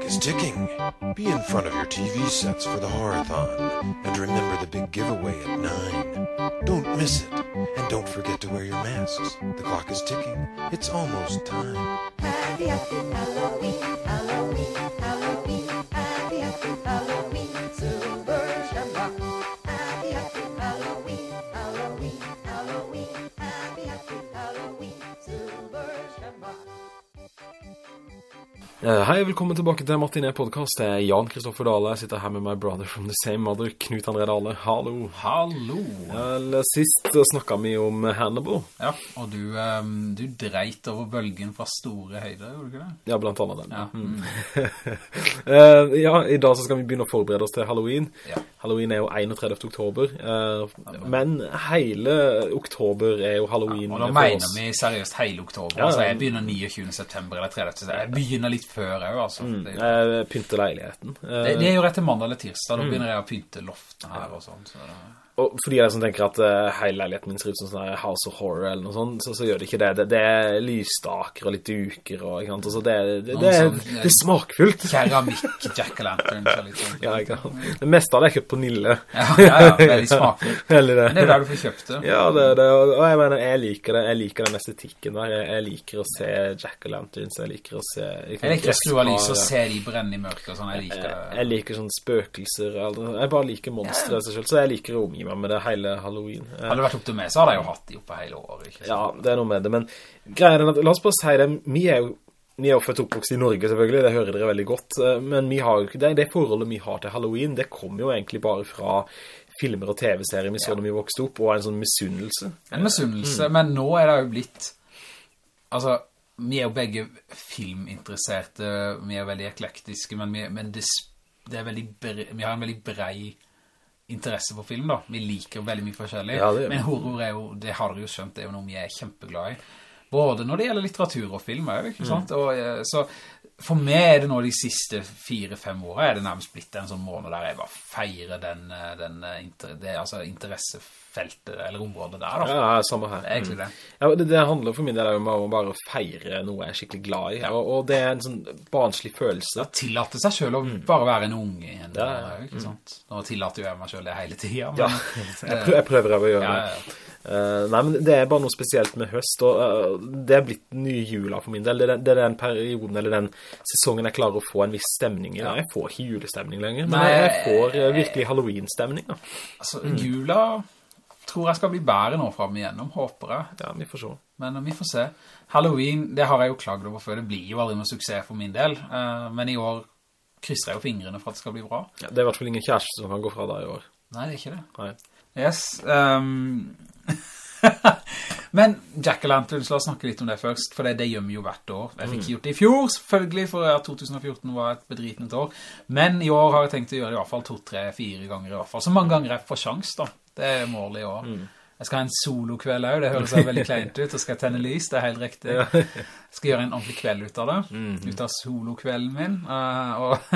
clock is ticking. Be in front of your TV sets for the horathon. And remember the big giveaway at 9. Don't miss it. And don't forget to wear your masks. The clock is ticking. It's almost time. Happy, Halloween, Halloween. Hei, velkommen tilbake til Martinet podcast. Det er Jan Kristoffer Dale. Jeg sitter her med my brother from the same mother, Knut André Dale. Hallo. Hallo! Eller, Sist snakket vi om Hannibal. Ja, og du, um, du dreit over bølgen fra store høyder, gjorde du ikke det? Ja, blant annet den. Ja. Mm. Eh, ja, i dag så skal vi begynne å forberede oss til Halloween. Ja. Halloween er jo 31. oktober. eh, men hele oktober er jo Halloween Og da mener vi seriøst hele oktober. Ja, Altså, jeg begynner 29. september eller 30. september. Jeg begynner litt før også, altså. Det, Jeg pynter leiligheten. Eh, det, det er jo rett til mandag eller tirsdag, Mm. da begynner jeg å pynte loftene her og sånn. Så det- Og for de som tenker at uh, hele leiligheten min ser ut som sånn House of Horror eller noe sånt, så, så gjør det ikke det. Det, det er lysstaker og litt duker og, ikke sant? Altså, det, det, det, det, er, sånn, det er smakfullt. Keramikk, jack-o'-lanterns og litt sånn. Ja, ikke sant? Det meste av det er kjøpt på Nille. Ja, ja, ja, veldig smakfullt. Det. Men det er der du får kjøpt det. Ja, det er det. Og og jeg mener, jeg liker det. Jeg liker den estetikken der. Jeg, jeg liker å se jack-o'-lanterns. Jeg liker å se... Jeg liker å skru av lyset og se de brenne i mørket og sånn. Jeg liker det. jeg liker sånn spøkelser. eller- Jeg bare liker monster i seg selv. Så jeg liker å meg med det hele Halloween. Hadde det vært opp til meg, så hadde jeg jo hatt de oppe hele året. Ja, det er noe med det, men greien er at, la oss bare si det, vi er jo, vi er jo født oppvokst i Norge selvfølgelig, det hører dere veldig godt, eh, men har det, det forholdet vi har til Halloween, det kommer jo egentlig bare fra filmer og TV-serier vi så når vi vokste opp, og en sånn misunnelse. En misunnelse, men nå er det jo blitt Altså, vi er jo begge filminteresserte Vi er veldig eklektiske Men, vi, men det, det er veldig vi har en veldig brei interesse for film da Vi liker veldig mye forskjellig Ja. Men horror er jo, det har dere jo skjønt Det er jo noe vi er kjempeglade i Både når det gjelder litteratur og film er det Mm. ikke sant? Og, eh, så for meg er det nå de siste fire-fem årene Er det nærmest blitt en sånn måned der jeg bare feirer den, eh, den eh, inter, det, altså interessefeltet Eller området der da Ja, samme her. det er egentlig det. Ja, det, det handler for min del om å bare feire noe jeg er skikkelig glad i, og, og det er en sånn barnslig følelse. Tillate seg selv å bare være en unge igjen. Ja, Ja, ja. ikke sant? Nå tillater jo jeg meg selv det hele tiden. Ja, jeg prøver, jeg å gjøre ja, det. ja. Eh, nei, men det er bare noe spesielt med høst, og uh, det er blitt nye jula for min del. Det er, det er den perioden, eller den sesongen jeg klarer å få en viss stemning i. Jeg får ikke julestemning lenger, men Nei, jeg får eh, virkelig Halloween-stemning. Altså, jula tror jeg skal bli bedre nå frem igjennom, håper jeg. Ja, vi får se. Men vi får se. Halloween, det har jeg jo klagd over før. Det blir jo aldri noe suksess for min del. Eh, men i år krysser jeg jo fingrene for at det skal bli bra. Ja, det er i hvert fall ingen kjæreste som kan gå fra deg i år. Nei, det er ikke det. Nei. Yes. ehm, Men Jack-o'-lanterns, la oss snakke litt om det først, for det, det gjør vi jo hvert år. Jeg fikk ikke gjort det i fjor, selvfølgelig, for 2014 var et bedritende år. Men i år har jeg tenkt å gjøre det i hvert fall to, tre, fire ganger i hvert fall. Så mange ganger jeg får sjans da. Det er målet i år. Jeg skal ha en solokveld også, det høres veldig kleint ut, og skal tenne lys, det er helt riktig. Jeg skal gjøre en ordentlig kveld ut av det, ut av solokvelden min. eh, og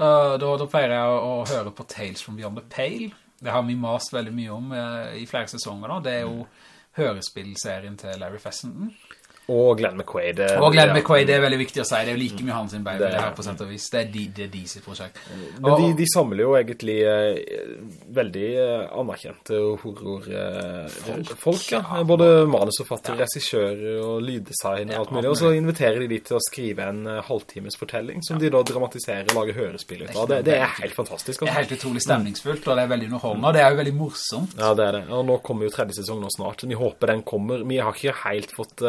og da, da pleier jeg å, å høre på Tales from Beyond the Pale. Det har vi mast veldig mye om eh, i flere sesonger da. Det er jo hørespillserien til Larry Fessenden. Og Glenn McQuaid. Og Glenn. McQuaid, det er veldig viktig å si. Det er jo like mye hans sin baby, Det er- her på sett og vis. Det er, de, det er de sitt prosjekt. Men de, de samler jo egentlig eh, veldig eh, anerkjente horrorfolk, folk, ja. Både manusforfatter, regissører og lyddesign og alt mulig. Og så inviterer de de til å skrive en eh, halvtimes fortelling, som de da dramatiserer og lager hørespill ut av. Det, det er helt fantastisk. Det er Altså. helt utrolig stemningsfullt, og det er veldig underholdende, og det er jo veldig morsomt. Ja, det er det. Og nå kommer jo tredje sesong nå snart. Vi håper den kommer. Vi har ikke helt fått...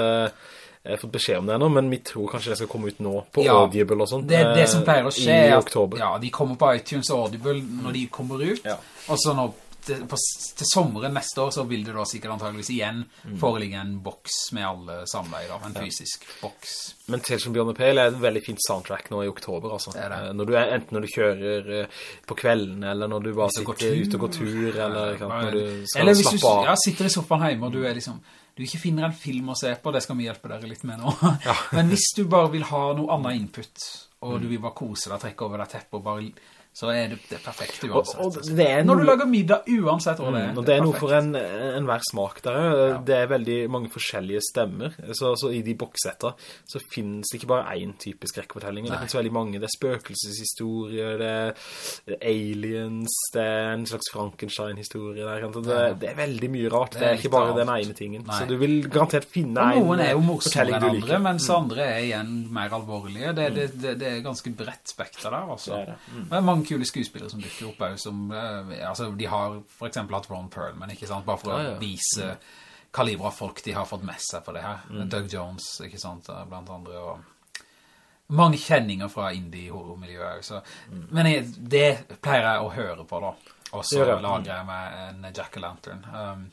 eh, har fått beskjed om det ennå, men vi tror kanskje det skal komme ut nå på Ja, Audible og sånt. Det, det som eh, pleier å skje I er at oktober. ja, de kommer på iTunes og Audible når de kommer ut, Ja. og så nå til, på, til sommeren neste år så vil det da sikkert antageligvis igjen Mm. foreligge en boks med alle samleier, en fysisk boks. Men Tales som Beyond the Pale er et veldig fint soundtrack nå i oktober, altså. Det det. Eh, Når du enten når du kjører eh, på kvelden, eller når du bare sitter ute og går tur, eller når du skal Eller hvis du slappe av. ja, sitter i sofaen hjemme og du er liksom du ikke finner en film å se på, det skal vi hjelpe dere litt med nå. Men hvis du bare vil ha noe annet input, og du vil bare kose deg, trekke over deg teppet og bare, så er det, det er perfekt uansett. og det er Når du lager middag uansett hva det er. Mm, og det er noe for en, en hver smak der. Det er veldig mange forskjellige stemmer. Så, så i de boksetter så finnes det ikke bare en typisk rekkefortelling. Det finnes veldig mange. Det er spøkelseshistorier, det er aliens, det er en slags Frankenstein-historie der. Det, det er veldig mye rart. Det er, ikke bare den ene tingen. Nei. Så du vil garantert finne en fortelling du liker. noen er jo morsomme enn andre, liker. Mm. mens andre er igjen mer alvorlige. Det, det, det, det er ganske bredt spekter der, altså. Det er det. Mm. Men er mange kule skuespillere som dukker opp som, eh, altså, de har for eksempel hatt Ron Perlman, ikke sant? Bare for Ja, ja. å vise kaliber av folk de har fått med seg på det her. Mm. Doug Jones, ikke sant, eh, blant andre, og mange kjenninger fra indie-horror-miljøet. Mm. Men jeg, det pleier jeg å høre på da. Og så lager jeg meg en Jack-o'-lantern. Um,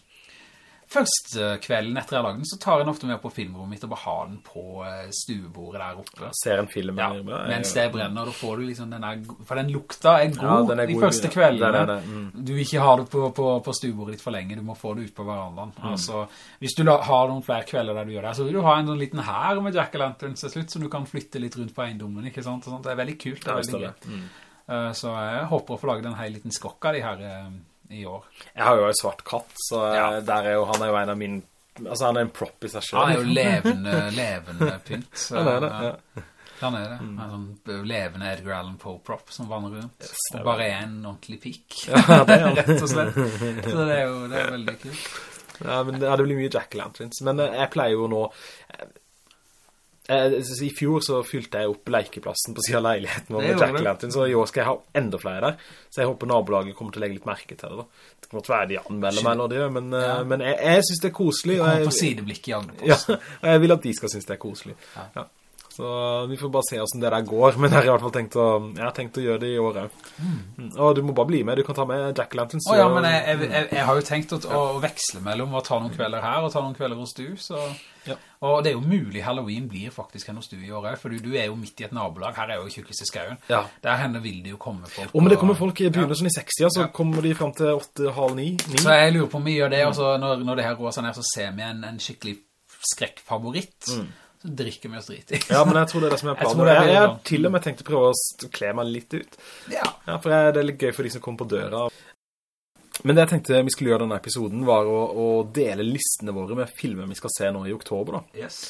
Først eh, kvelden etter jeg har den, så tar jeg den ofte med på filmrommet mitt og bare har den på eh, stuebordet der oppe. Ser en film Ja, mens det brenner, da får du liksom den der, for den lukta er god Ja, den er de god, første kveldene. Det er det, mm. Du vil ikke ha det på, på, på stuebordet ditt for lenge, du må få det ut på verandaen. Mm. Altså, hvis du la, har noen flere kvelder der du gjør det, så vil du ha en sånn liten her med Jack-o'-lanterns til slutt, som du kan flytte litt rundt på eiendommen, ikke sant? Det er veldig kult, det er veldig gøy. Mm. Eh, så jeg håper å få lage en hel liten skokk av de her i år. Jeg har jo en svart katt, så eh, Ja. der er jo, han er jo en av mine Altså, han er en prop i seg selv. Han er jo levende, levende pynt. så, Han er det, ja. ja. Han er det. En sånn levende Edgar Allan Poe-prop som vanner rundt. Yes, og bare er en ordentlig pikk. Ja, det er. Rett og slett. Så det er jo det er veldig kult. Ja, men ja, det blir mye Jack-Lanterns. Men eh, jeg pleier jo nå... eh, eh, I fjor så fylte jeg opp lekeplassen på siden av leiligheten med. Jack Lantern, så i år skal jeg ha enda flere der. Så jeg håper nabolaget kommer til å legge litt merke til det da. Det kan godt være de anmelder meg når de gjør, men, eh, Ja. men jeg, jeg synes det er koselig. Du Kommer på sideblikk i Ja, og jeg vil at de skal synes det er koselig. Ja. Så vi får bare se hvordan det der går, men jeg har i hvert fall tenkt å, jeg har tenkt å gjøre det i året. Mm. Og du må bare bli med, du kan ta med Jack-Lanterns. Å ja, men jeg, jeg, jeg, jeg har jo tenkt å, å veksle mellom å ta noen kvelder her og ta noen kvelder hos du, så... Ja. Og det er jo mulig Halloween blir faktisk henne hos du i året, for du, du er jo midt i et nabolag, her er jo tjukkeste skauen. Ja. Der henne vil det jo komme folk. Og men det kommer folk i begynnelsen Ja. sånn i 60, så Ja. kommer de frem til 8, halv 9, 9. Så jeg lurer på om vi gjør det, og så når, når det her går sånn her, så ser vi en, en skikkelig skrekkfavoritt. Så drikker vi oss drit i. Ja, men jeg tror det er det som er planen. Jeg, jeg har til og med tenkt å prøve å kle meg litt ut. Ja. Ja, for det er litt gøy for de som kommer på døra. Men det jeg tenkte vi skulle gjøre denne episoden var å, å dele listene våre med filmer vi skal se nå i oktober da. Yes.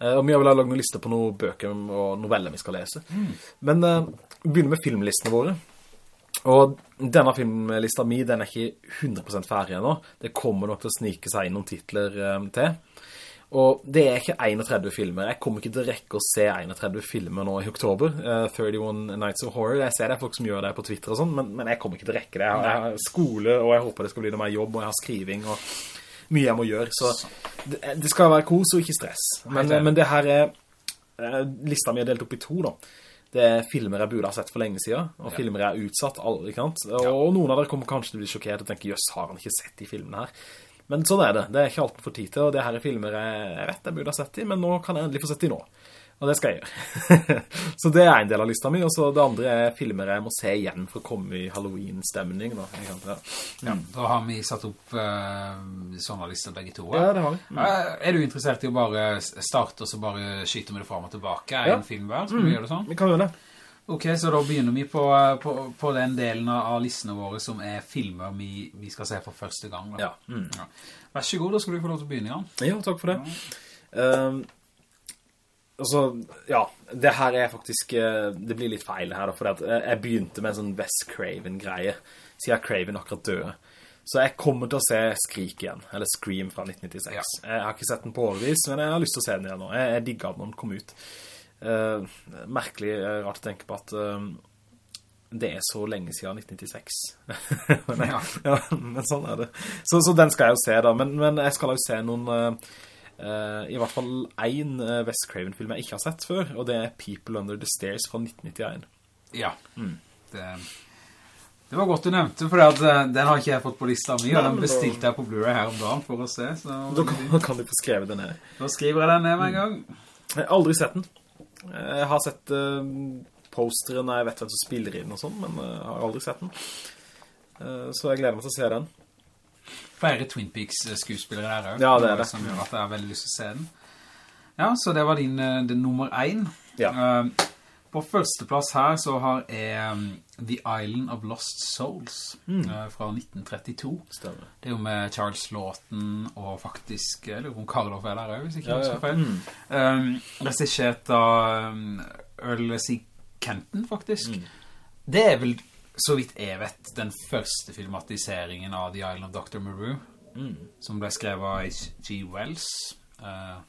Eh, Og vi har vel lagd noen lister på noen bøker og noveller vi skal lese. Men eh, vi begynner med filmlistene våre. Og denne filmlista mi, den er ikke 100% ferdig ennå. Det kommer nok til å snike seg inn noen titler eh, til. Og det er ikke 31 filmer. Jeg kommer ikke til å rekke å se 31 filmer nå i oktober. Uh, 31 Nights of Horror. Jeg ser det er folk som gjør det på Twitter og sånn, men, men jeg kommer ikke til å rekke det. Jeg har, jeg har skole, og jeg håper det skal bli noe mer jobb, og jeg har skriving, og mye jeg må gjøre. Så det, det skal være kos og ikke stress. Men, men det her er eh, lista mi er delt opp i to da. Det er filmer jeg burde ha sett for lenge siden, og Ja. filmer jeg har utsatt, aldri kant. Og noen av dere kommer kanskje til å bli sjokkert og tenke, jøss, har han ikke sett de filmene her? Men sånn er det. Det er ikke alt for tid til, og det her er filmer jeg, vet jeg burde ha sett i, men nå kan jeg endelig få sett de nå. Og det skal jeg gjøre. så det er en del av lista mi, og så det andre er filmer jeg må se igjen for å komme i Halloween-stemning. Da. ikke sant? Ja. Ja, da har vi satt opp uh, sånne lister begge to. ja, det har vi. Mm. Eh, Er du interessert i å bare starte og så bare skyte med det frem og tilbake? Er Ja. en film hver? Skal vi gjøre det sånn? Vi kan gjøre det. Ok, så da begynner vi på, på, på den delen av listene våre som er filmer vi, vi skal se for første gang. Ja. Mm. Ja. Vær så god, da skal du få lov til å begynne, Jan. Ja, takk for det. Um, altså, ja, det her er faktisk, eh, det blir litt feil her da, for eh, jeg begynte med en sånn Wes Craven-greie, siden Craven akkurat døde. Så jeg kommer til å se Skrik igjen, eller Scream fra 1996. Ja. Jeg har ikke sett den på årevis, men jeg har lyst til å se den igjen nå. Jeg, jeg digget den når den kom ut. Eh, merkelig eh, rart å tenke på at eh, det er så lenge siden 1996. men, Ja. ja, men sånn er det. Så, så den skal jeg jo se da, men, men jeg skal jo se noen, eh, i hvert fall en uh, Wes Craven-film jeg ikke har sett før, og det er People Under the Stairs fra 1991. Ja. Det, Det var godt du nevnte, for at, uh, den har ikke jeg fått på lista mi, og den bestilte jeg på Blu-ray her om dagen for å se, så Da kan, kan du få skrevet den ned. da skriver jeg den ned en gang. Jeg har aldri sett den. Jeg har sett uh, posteren, jeg vet hvem som spiller i den og sånn, men eh, jeg har aldri sett den. Eh, så jeg gleder meg til å se den. Flere Twin Peaks-skuespillere der også. Ja, det er det. Som gjør at jeg har veldig lyst til å se den. Ja, så det var din, eh, din nummer 1. Ja. På førsteplass her så har jeg um, The Island of Lost Souls Mm. fra 1932. Stemmer. Det er jo med Charles Lawton og faktisk, eller om Karloff er der hvis ikke Ja, jeg ja. husker feil. Mm. Um, Regissert av um, Earl C. Kenton, faktisk. Mm. Det er vel, så vidt jeg vet, den første filmatiseringen av The Island of Dr. Maru, Mm. som ble skrevet av H.G. Wells. Uh,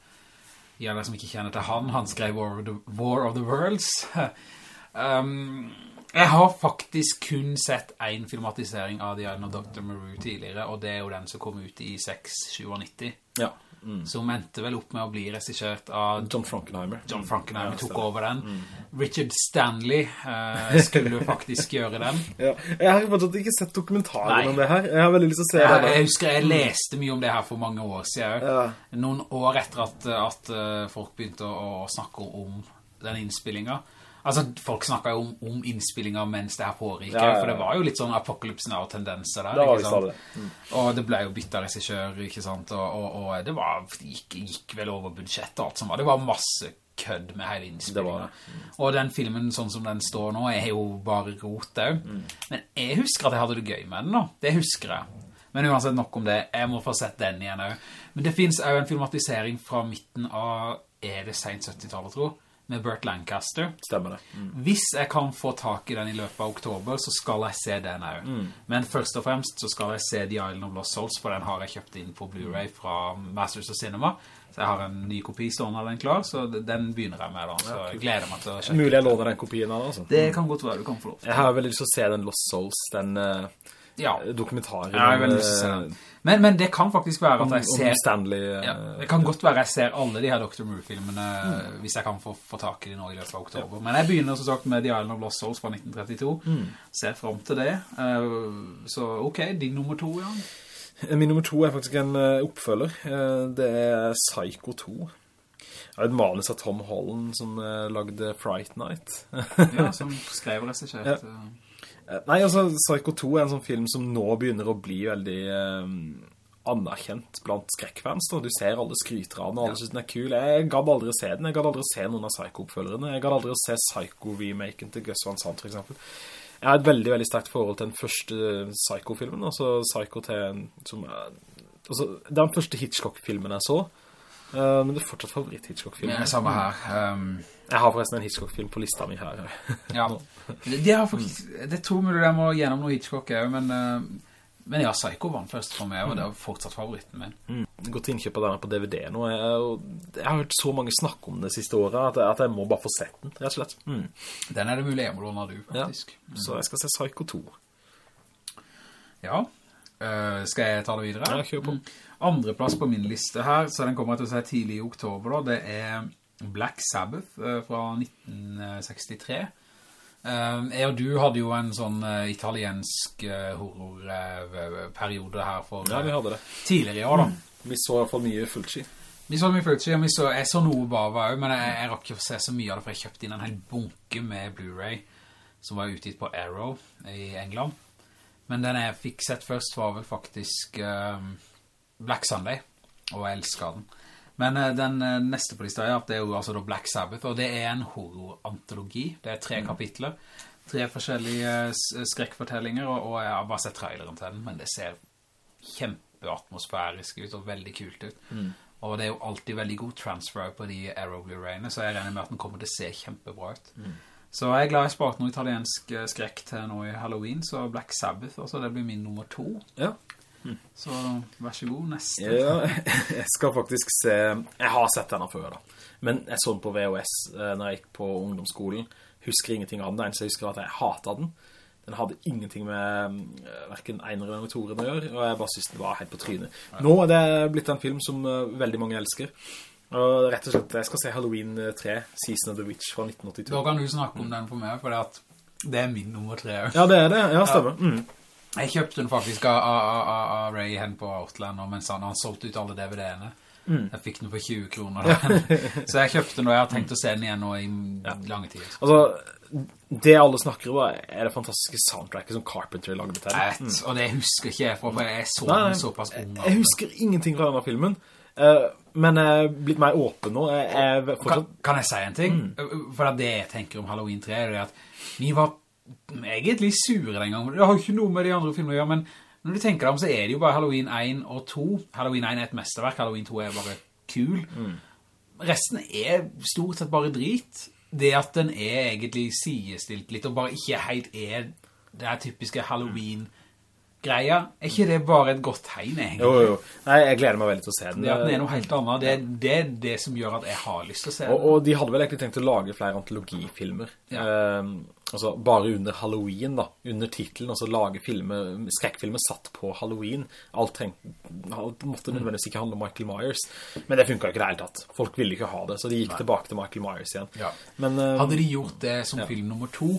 ja, det som ikke kjenner til han, han skrev War of the, War of the Worlds. um, jeg har faktisk kun sett en filmatisering av The Island of Dr. Maru tidligere, og det er jo den som kom ut i 697, Ja. Mm. som endte vel opp med å bli regissert av John Frankenheimer. John Frankenheimer Ja, tok stemmer. over den. Richard Stanley uh, skulle faktisk gjøre den. Ja. Jeg har fortsatt ikke sett dokumentaren Nei. om det her. Jeg har veldig lyst til å se Jeg, det. jeg husker jeg leste mye om det her for mange år siden. Ja. Noen år etter at, at eh, folk begynte å, å snakke om den innspillingen. Altså, folk snakket jo om, om innspillinger mens det her pågikk, Ja, ja, ja. for det var jo litt sånn apokalypsen av tendenser der, ikke sant? det. Mm. Og det ble jo byttet regissør, ikke sant? Og, og, og det var, gikk, gikk vel over budsjettet og alt som var. Det var masse kødd med hele innspillingen. Mm. Og den filmen, sånn som den står nå, er jo bare rot. Mm. Men jeg husker at jeg hadde det gøy med den da. Det husker jeg. Men uansett nok om det, jeg må få sett den igjen også. Men det finnes jo en filmatisering fra midten av, er det sent 70-tallet, tror jeg, med Burt Lancaster. Stemmer det. Mm. Hvis jeg kan få tak i den i løpet av oktober, så skal jeg se den også. Mm. Men først og fremst så skal jeg se The Island of Lost Souls, for den har jeg kjøpt inn på Blu-ray fra Masters of Cinema. Så jeg har en ny kopi stående av den klar, så den begynner jeg med da. Så jeg gleder meg til å sjekke. Mulig jeg låner den kopien av den, altså. Det kan godt være du kan få lov. Jeg har veldig lyst til å se den Lost Souls, den eh, Ja, dokumentarer. Ja, se eh. Men, men det kan faktisk være at jeg om ser... Stanley. eh, Ja, det kan godt være jeg ser alle de her Dr. Moore-filmene hvis jeg kan få, få tak i de nå i løpet av oktober. Men jeg begynner som sagt med The Island of Lost Souls fra 1932. Ser frem til det. Eh, så ok, din nummer to, Jan. Min nummer to er faktisk en oppfølger. Det er Psycho 2. Det er et manus av Tom Holland som lagde Fright Night. Ja, som skrev og regissert. Ja. Eh, Nei, altså, Psycho 2 er en sånn film som nå begynner å bli veldig eh, anerkjent blant skrekkfans. Da. Du ser alle skryter av den, og alle synes den er kul. Jeg gadd aldri å se den. Jeg gadd aldri å se noen av Psycho-oppfølgerne. Jeg gadd aldri å se Psycho-remaken til Gus Van Sant, for eksempel. Jeg har et veldig, veldig sterkt forhold til den første Psycho-filmen, altså Psycho til som. Altså, den første Hitchcock-filmen jeg så, eh, men det er fortsatt favoritt-Hitchcock-filmen. Ja, samme her. Um, Jeg har forresten en Hitchcock-film på lista mi her. ja. Det, har faktisk, det tror mulig jeg må gjennom noe Hitchcock er, men, uh, men ja, Psycho var den første for meg, og det er fortsatt favoritten min. Mm. Gått innkjøp av denne på DVD nå. Jeg, og jeg har hørt så mange snakke om det siste året at, at jeg må bare få sett den, rett og slett. Mm. Den er det mulig jeg må låne du, faktisk. Så jeg skal se Psycho 2. Ja. Eh, skal jeg ta det videre? Ja, kjør på. Mm. Andre plass på min liste her, så den kommer jeg til å se tidlig i oktober da, det er Black Sabbath uh, fra 1963. Uh, jeg og du hadde jo en sånn eh, italiensk uh, horrorperiode her for Ja, vi eh, hadde det. tidligere i år da. Vi så i hvert fall mye Fulci. Vi så mye Fulci, og så, jeg så noe Bava også, men jeg, jeg rakk ikke å se så mye av det, for jeg kjøpte inn en hel bunke med Blu-ray, som var utgitt på Arrow i England. Men den jeg fikk sett først var vel faktisk um, Black Sunday, og jeg elsket den. Men uh, den uh, neste på lista er at det er jo altså da Black Sabbath, og det er en horror-antologi. Det er tre kapitler, tre forskjellige skrekkfortellinger, og, og jeg har bare sett traileren til den, men det ser kjempeatmosfærisk ut og veldig kult ut. Og det er jo alltid veldig god transfer på de Arrow Blu-rayene, så jeg regner med at den kommer til å se kjempebra ut. Så jeg er glad jeg spart noe italiensk eh, skrekk til nå i Halloween, så Black Sabbath, altså det blir min nummer to. Ja. Så vær så god, neste. ja. Jeg skal faktisk se... Jeg har sett denne før da. Men jeg så den på VHS eh, når jeg gikk på ungdomsskolen. Husker ingenting av den. Det eneste jeg husker er at jeg hatet den. Den hadde ingenting med eh, hverken einer eller toren å gjøre, og jeg bare synes den var helt på trynet. Nå er det blitt en film som veldig mange elsker. Og rett og slett, jeg skal se Halloween 3, Season of the Witch fra 1982. Da kan du snakke om den for meg, for det er min nummer tre. Ja, det er det. Ja, stemmer. Mm. Jeg kjøpte den faktisk av, av, av, Ray hen på Outland, mens han, han solgte ut alle DVD-ene. Jeg fikk den for 20 kroner. Da. Så jeg kjøpte den, og jeg har tenkt å se den igjen nå i lange tider. Altså, det alle snakker om er det fantastiske soundtracket som Carpenter lagde til. Vet, og det husker ikke jeg, for for jeg så den såpass ung. Jeg husker ingenting fra denne filmen, eh, men jeg er blitt mer åpen nå. Jeg jeg Kan, fortsatt... kan jeg si en ting? For det jeg tenker om Halloween 3 er at vi var egentlig sure den gangen. Det har ikke noe med de andre filmene å gjøre, men når du tenker deg om, så er det jo bare Halloween 1 og 2. Halloween 1 er et mesterverk, Halloween 2 er bare kul. Resten er stort sett bare drit. Det at den er egentlig sidestilt litt, og bare ikke helt er det typiske Halloween-greia, er ikke det bare et godt tegn, egentlig? Jo, jo. Nei, jeg gleder meg veldig til å se den. Ja, den er noe helt annet, det, det er det som gjør at jeg har lyst til å se den. Og, og de hadde vel egentlig tenkt å lage flere antologifilmer. Eh, altså bare under Halloween da, under titlen, altså lage filmer, skrekkfilmer satt på Halloween. Alt, trengte, alt måtte nødvendigvis ikke handle om Michael Myers. Men det funket ikke det hele tatt. Folk ville ikke ha det, så de gikk tilbake til Michael Myers igjen. Ja. Men, uh, Hadde de gjort det som film nummer to,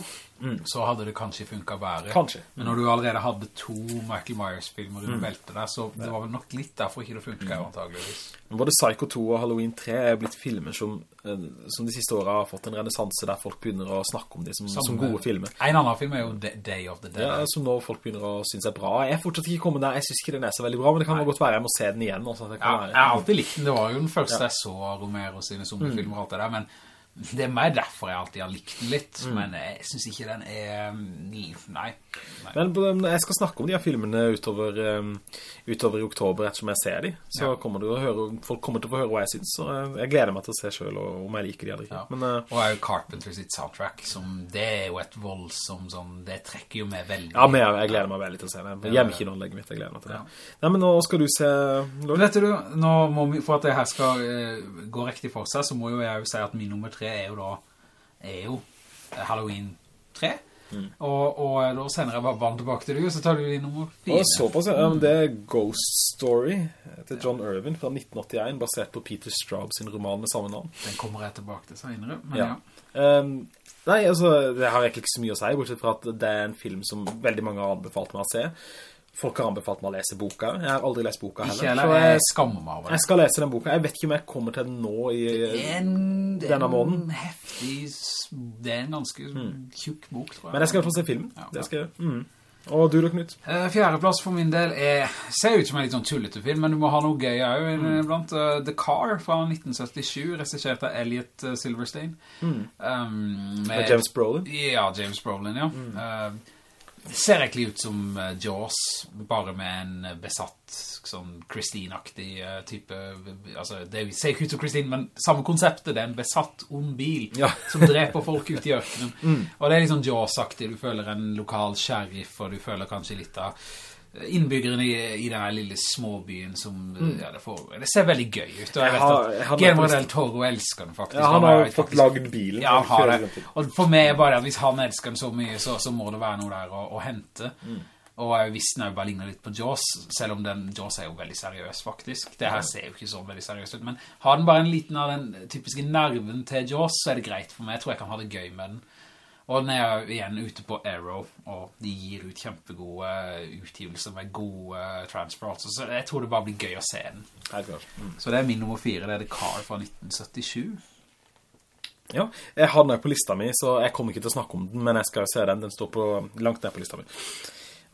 så hadde det kanskje funket bedre. Kanskje. Men når du allerede hadde to Michael Myers-filmer under beltet der, så det var vel nok litt derfor ikke det funket, antageligvis. Både Psycho 2 og Halloween 3 er blitt filmer som, eh, som de siste årene har fått en renesanse der folk begynner å snakke om de som, som gode filmer. En annen film er jo Day of the Dead. Ja, som nå folk begynner å synes er bra. Jeg er fortsatt ikke kommet der, jeg synes ikke den er så veldig bra, men det kan godt være jeg må se den igjen. Også, Ja, jeg har alltid likt den. Det var jo den første jeg så Romero sine zombiefilmer og alt det der, men det er mer derfor jeg alltid har likt den litt. Men jeg synes ikke den er... Nei. Nei. Men jeg skal snakke om de her filmene utover, utover i oktober ettersom jeg ser de. Så Ja. kommer høre, folk kommer til å få høre hva jeg synes, så jeg- jeg gleder meg til å se selv om jeg liker de eller ikke. Ja. Men uh, og er jo Carpenter sitt soundtrack, som det er jo et voldsomt sånn, det trekker jo med veldig. ja, men jeg, jeg gleder meg veldig til å se det. Hjemmekinoanlegget mitt, jeg gleder meg til det. Ja. Nei, men nå skal du se... Vet du, nå må vi, for at det her skal uh, gå riktig for seg, så må jo jeg jo si at min nummer tre er jo da, er jo eh, Halloween 3. Og, og da sender jeg bare vann tilbake til du, så tar du din nummer 4. Og såpass, ja. Ja, Det er Ghost Story til John Irvin fra 1981, basert på Peter Straub sin roman med samme navn. Den kommer jeg tilbake til senere, men Ja. ja. Um, nei, altså, det har egentlig ikke så mye å si, bortsett fra at det er en film som veldig mange har anbefalt meg å se. Folk har anbefalt meg å lese boka. Jeg har aldri lest boka Ikke heller. heller, så jeg jeg, skammer meg over det. jeg skal lese den boka. Jeg vet ikke om jeg kommer til den nå i er en, denne en måneden. heftig, det er en ganske tjukk bok, tror jeg. Men jeg skal i hvert fall se filmen. Ja, det skal jeg. Mm. Og du da, Knut? Eh, Fjerdeplass for min del er, ser ut som en litt sånn tullete film, men du må ha noe gøy også Mm. Blant uh, The Car fra 1977, regissert av Elliot Silverstein. Silverstein. Um, Med James Brolin? Ja, James Brolin, ja. Eh, det ser egentlig ut som eh, Jaws, bare med en eh, besatt, sånn Christine-aktig eh, type, altså det ser ikke ut som Christine, men samme konseptet, det er en besatt ond bil Ja. som dreper folk ut i ørkenen. Og det er sånn Jaws-aktig, du føler en lokal sheriff, og du føler kanskje litt av innbyggerne i, i denne lille småbyen som, ja, det, får, det ser veldig gøy ut, og jeg Jeg vet jeg at Guillermo del Toro elsker den faktisk. Ja, han har jo fått faktisk- lagd bilen. ja, han har det. Og for meg er bare at hvis han elsker den så mye, så, så må det være noe der å, å hente. Og jeg visste den jo bare ligner litt på Jaws, selv om den, Jaws er jo veldig seriøs faktisk. Det her ser jo ikke så veldig seriøst ut, men har den bare en liten av den typiske nerven til Jaws, så er det greit for meg. Jeg tror jeg kan ha det gøy med den. Og den er jo igjen ute på Arrow, og de gir ut kjempegode utgivelser med gode transports, så jeg tror det bare blir gøy å se den. Mm. Så det er min nummer fire, det er The Car fra 1977. Ja, jeg har den her på lista mi, så jeg kommer ikke til å snakke om den, men jeg skal se den. Den står på, langt ned på lista mi.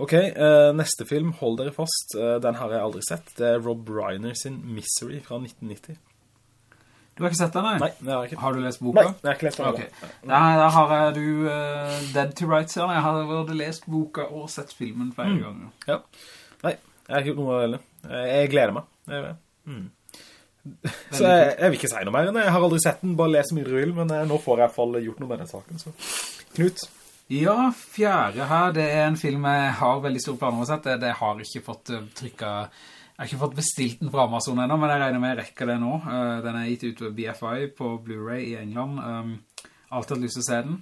Ok, eh, neste film, hold dere fast. Eh, den har jeg aldri sett. Det er Rob Reiner sin Misery fra 1990. Du har ikke sett den, nei? Nei, det har jeg ikke. Har du lest boka? Nei, jeg har ikke lest den. Okay. Nei, der har jeg du uh, Dead to Rights her. Jeg har lest boka og sett filmen flere ganger. Ja. Nei, jeg har ikke gjort noe av det. Jeg, gleder meg. Jeg. Mm. Så jeg, jeg vil ikke si noe mer. Jeg har aldri sett den, bare lest mye rull, men eh, nå får jeg i hvert fall gjort noe med den saken. Så. Knut? Ja, fjerde her, det er en film jeg har veldig store planer om å sette. Det, har ikke fått trykket... Jeg har ikke fått bestilt den fra Amazon ennå, men jeg regner med jeg rekker det nå. Eh, den er gitt ut ved BFI på Blu-ray i England. Um, alltid hatt lyst til å se den.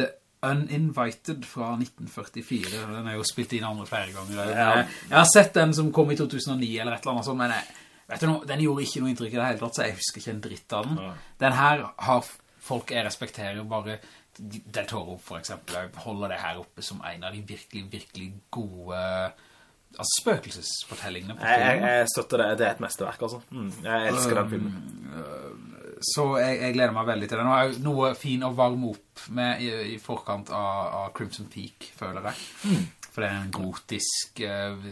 The Uninvited fra 1944. Den er jo spilt inn andre flere ganger. Jeg, jeg har sett den som kom i 2009 eller et eller annet sånt, men jeg, vet du noe, den gjorde ikke noe inntrykk i det hele tatt, så jeg husker ikke en dritt av den. Den her har folk jeg respekterer bare Del Toro for eksempel, jeg holder det her oppe som en av de virkelig, virkelig gode altså, spøkelsesfortellingene på Jeg, jeg, jeg støtter det. Det er et mesterverk, altså. Mm, jeg elsker den filmen. Så jeg, jeg gleder meg veldig til det. Nå er jo noe fin å varme opp med i, i forkant av, av Crimson Peak, føler jeg. For det er en gotisk uh,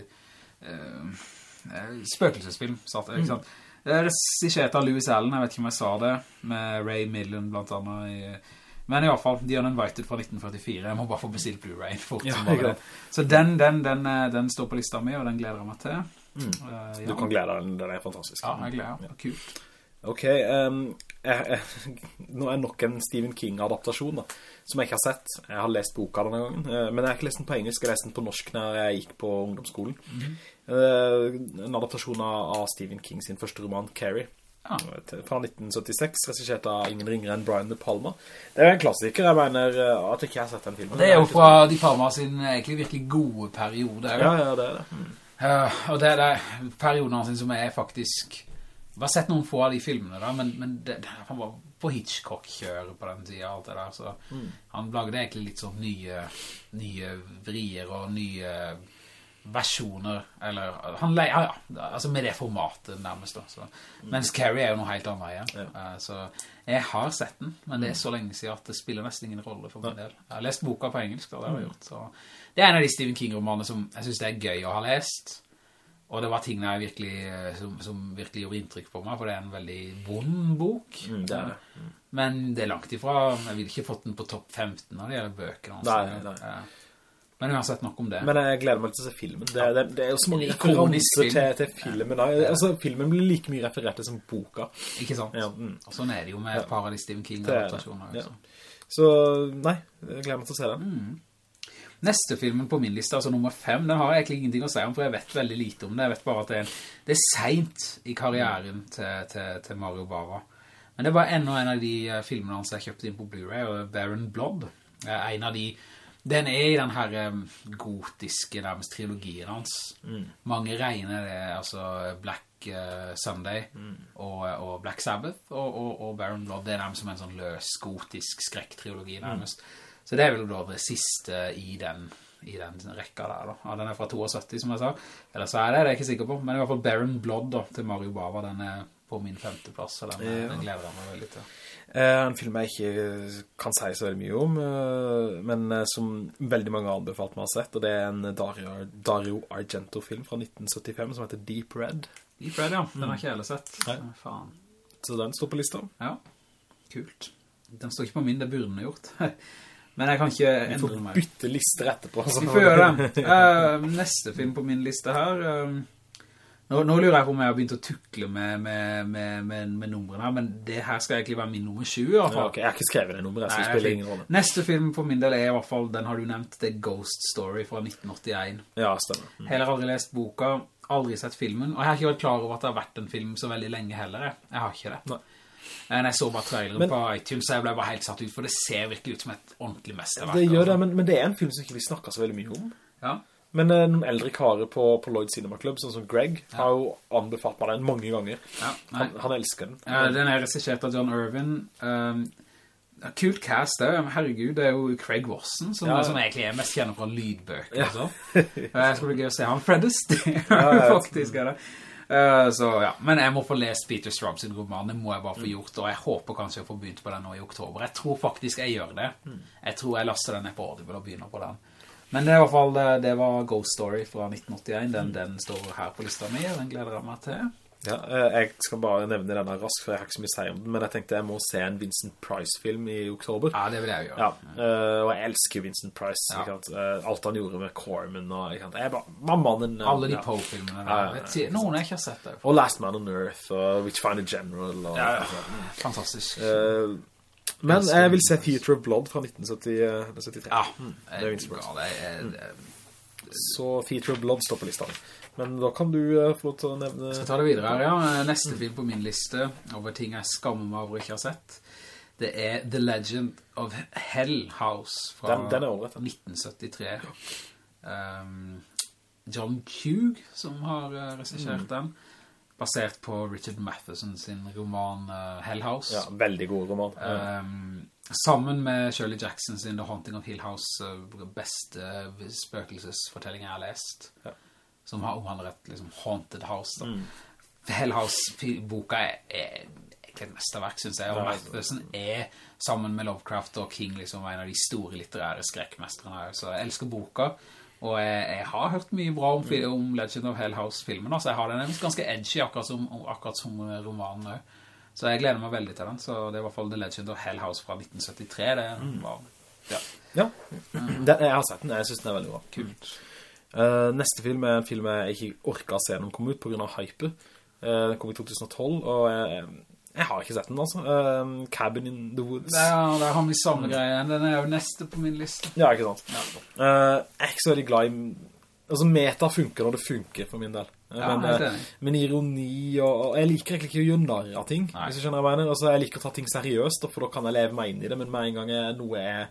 eh, eh, spøkelsesfilm, sa ikke sant? Det er regissert av Louis Allen, jeg vet ikke om jeg sa det, med Ray Millen blant annet i... Men i hvert fall, The Uninvited fra 1944. Jeg må bare få bestilt Blu-ray fort Ja, bare. Så den, den, den, eh, den står på lista mi, og den gleder jeg meg til. Mm. Du ja. kan glede deg, den er fantastisk. Ja, jeg gleder meg. Kult. Ok, um, jeg, jeg, nå er nok en Stephen King-adaptasjon da, som jeg ikke har sett. Jeg har lest boka denne gangen, eh, men jeg har ikke lest den på engelsk, jeg har lest den på norsk når jeg gikk på ungdomsskolen. Eh, en adaptasjon av, av Stephen King sin første roman, Carrie. Ja. Fra 1976, regissert av ingen ringere enn Brian De Palma. Det er en klassiker, jeg mener eh, at jeg ikke har sett den filmen. Det er jo fra De Palma sin egentlig virkelig gode periode. Ja, ja, det er det. Mm. Uh, og det er det perioden sin som er faktisk Jeg har sett noen få av de filmene da, men, men det, han var på Hitchcock-kjøret på den tiden, alt det der, så han lagde egentlig litt sånn nye, nye vrier og nye versjoner, eller han le, ja, ja, altså med det formatet nærmest da, så. mens Carrie er jo noe helt annet igjen, Eh, så jeg har sett den, men det er så lenge siden at det spiller nesten ingen rolle for min del. Jeg har lest boka på engelsk, da, det har jeg gjort, så det er en av de Stephen King-romanene som jeg synes det er gøy å ha lest, og det var ting virkelig, eh, som, som virkelig gjorde inntrykk på meg, for det er en veldig vond bok. Mm, det er det. Men det er langt ifra, jeg ville ikke fått den på topp 15 når det gjelder bøkene. Nei, nei. Ja. Men uansett nok om det. Men jeg gleder meg til å se filmen. Det, det, det er jo så mange referanser film. til, til filmen. Ja. Altså, filmen blir like mye referert til som boka. ikke sant? Ja, mm. Og sånn er det jo med et par av de Stephen er. King-adaptasjoner. Ja. altså. Så, nei, jeg gleder meg til å se den. Mm. Neste filmen på min liste, altså nummer fem, den har jeg egentlig ingenting å si om, for jeg vet veldig lite om det. Jeg vet bare at det er, det er sent i karrieren til, til, til Mario Bava. Men det var enda en av de eh, filmene hans jeg kjøpte inn på Blu-ray, Baron Blood. Eh, En av de, den er i den her eh, gotiske, nærmest trilogien hans. Mange regner det, altså Black Sunday Sunday og, og Black Sabbath, og, og, og Baron Blood, det er nærmest som en sånn løs gotisk skrekktrilogi nærmest. Så det er vel da det siste i den, i den rekka der da. Ja, den er fra 72 som jeg sa. Eller så er det, det er jeg ikke sikker på. Men i hvert fall Baron Blood da, til Mario Bava, den er på min femteplass, så den, Ja. den gleder jeg meg veldig til. Eh, En film jeg ikke kan si så veldig mye om, eh, men eh, som veldig mange har anbefalt meg å sett, og det er en Dario, Dario Argento-film fra 1975 som heter Deep Red. Deep Red, ja. Den har ikke jeg heller sett. Faen. Så den står på lista. Ja, kult. Den står ikke på min, det burde den gjort. Men jeg kan ikke Vi får bytte lister etterpå. Vi får gjøre det. Neste film på min liste her. Nå, nå lurer jeg på om jeg har begynt å tukle med, med, med, med, med numrene her, men det her skal egentlig være min nummer 20 i hvert Ja, fall. ok, Jeg har ikke skrevet det nummeret, så det spiller ingen rolle. Neste film på min del er i hvert fall, den har du nevnt, det er Ghost Story fra 1981. Ja, stemmer. Mm. Heller aldri lest boka, aldri sett filmen, og jeg har ikke vært klar over at det har vært en film så veldig lenge heller. Jeg, har ikke det. Nei. Men jeg så bare traileren Men- på iTunes, så jeg ble bare helt satt ut, for det ser virkelig ut som et ordentlig mesterverk. Det gjør altså. det, men, men det er en film som ikke vi snakker så veldig mye om. Ja. Men eh, noen eldre karer på, på Lloyd Cinema Club, sånn som Greg, har jo anbefalt meg den mange ganger. ja. Han, han elsker den. Eh, den er regissert av John Irvin. Um, kult cast det, herregud, det er jo Craig Wasson, som, Ja. som egentlig er mest kjenner fra lydbøker. Ja. Altså. Jeg skulle gøy å se han Fred Astaire, Ja, ja. faktisk er det. Uh, så ja, men jeg må få lest Peter Straub sin roman, det må jeg bare få Mm. gjort, og jeg håper kanskje jeg får begynt på den nå i oktober. Jeg tror faktisk jeg gjør det. Mm. Jeg tror jeg laster den ned på Audible og begynner på den. Men det, i hvert fall, det, det var Ghost Story fra 1981, den, den står her på lista mi, og den gleder jeg meg til. Ja, eh, jeg skal bare nevne denne raskt, for jeg har ikke så mye å si om den, men jeg tenkte jeg må se en Vincent Price-film i oktober. Ja, det vil jeg gjøre. Ja, eh, og jeg elsker Vincent Price, Ja. Eh, alt han gjorde med Corman og? Jeg er bare, mammanen... eh, Alle de ja. Poe-filmene der. Ja, Noen jeg ikke har sett det. Og Last Man on Earth, og Witchfinder General, og... Ja, ja. Fantastisk. Eh, men jeg vil se Theater of Blood fra 1973. Ja, det er Vincent det er, det er, Så Theater of Blood står på lista. Men da kan du eh, få lov til å nevne... skal ta det videre her, ja. Neste film på min liste over ting jeg skammer meg over ikke har sett. Det er The Legend of Hell House fra Den- den den. 1973. Um, John Hugh som har uh, mm. den. Basert på Richard Matheson sin roman uh, Hell House. Ja, veldig god roman. Um, sammen med Shirley Jackson sin The Haunting of Hill House, uh, beste spøkelsesfortelling jeg har lest, Ja. som har omhandlet et liksom, haunted house. Da. Hell House-boka er, er egentlig et mesterverk, synes jeg, og Ja, Matheson er, sammen med Lovecraft og King, liksom en av de store litterære skrekkmestrene, så jeg elsker boka, og jeg, jeg har hørt mye bra om, om Legend of Hell House-filmen, altså jeg har den ganske edgy, akkurat som, akkurat som eh, romanen også. Så jeg gleder meg veldig til den, så det er i hvert fall The Legend of Hell House fra 1973, det var, ja, Ja, den, jeg har sett den, jeg synes den er veldig bra. kult. Uh, neste film er en film jeg ikke orket å se når den kom ut på grunn av hype. Uh, den kom i 2012, og jeg, jeg har ikke sett den altså. Eh, Cabin in the Woods. Ja, der har vi samme greie, den er jo neste på min liste. Ja, ikke sant. Eh, jeg er ikke så veldig glad i... Altså, meta funker når det funker for min del. Eh, Ja, men, eh, men ironi og, og Jeg liker egentlig ikke å gjøre narr av ting, Nei. hvis du skjønner hva jeg mener. Altså, jeg liker å ta ting seriøst, for da kan jeg leve meg inn i det, men med en gang jeg- noe er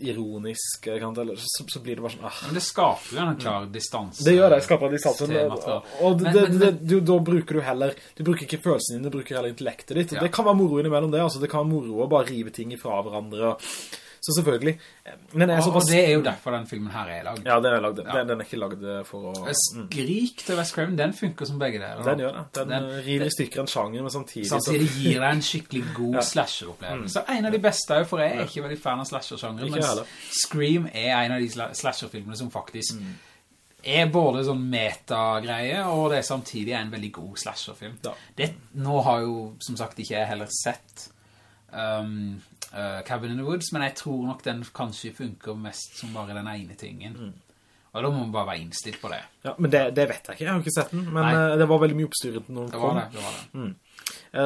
ironisk, eh, kan det, eller så, så blir det bare sånn, ah, Men det skaper jo en klar distanse. Det gjør det, skaper en til Og, og det, Men- det, men- det, du, da bruker du heller Du bruker ikke følelsen din, du bruker heller intellektet ditt. Ja. Det kan være moro innimellom det. Altså, det kan være moro å bare rive ting fra hverandre. Og, så selvfølgelig. Men jeg er Og, og det er jo derfor den filmen her er laget. Ja, den er, laget. Ja. den, den er ikke laget for å Skrik til Wes Craven, den funker som begge deler. Den gjør det. Den, Den- eh, river i stykker en sjanger, men samtidig så- gir det en skikkelig god slasher-opplevelse. En av de beste er jo, for jeg er ikke veldig fan av slasher-sjangeren, men heller. Scream er en av de slasher-filmene som faktisk er både sånn meta-greie, og det er samtidig en veldig god slasher-film. Ja. Nå har jo, som sagt, ikke jeg heller sett um, uh, Cabin in the Woods, men jeg tror nok den kanskje funker mest som bare den ene tingen. Og da må man bare være innstilt på det. ja, Men det, det vet jeg ikke. Jeg har ikke sett den. Men Nei. eh, det var veldig mye oppstyret når den kom. Det var det, det var det. Eh,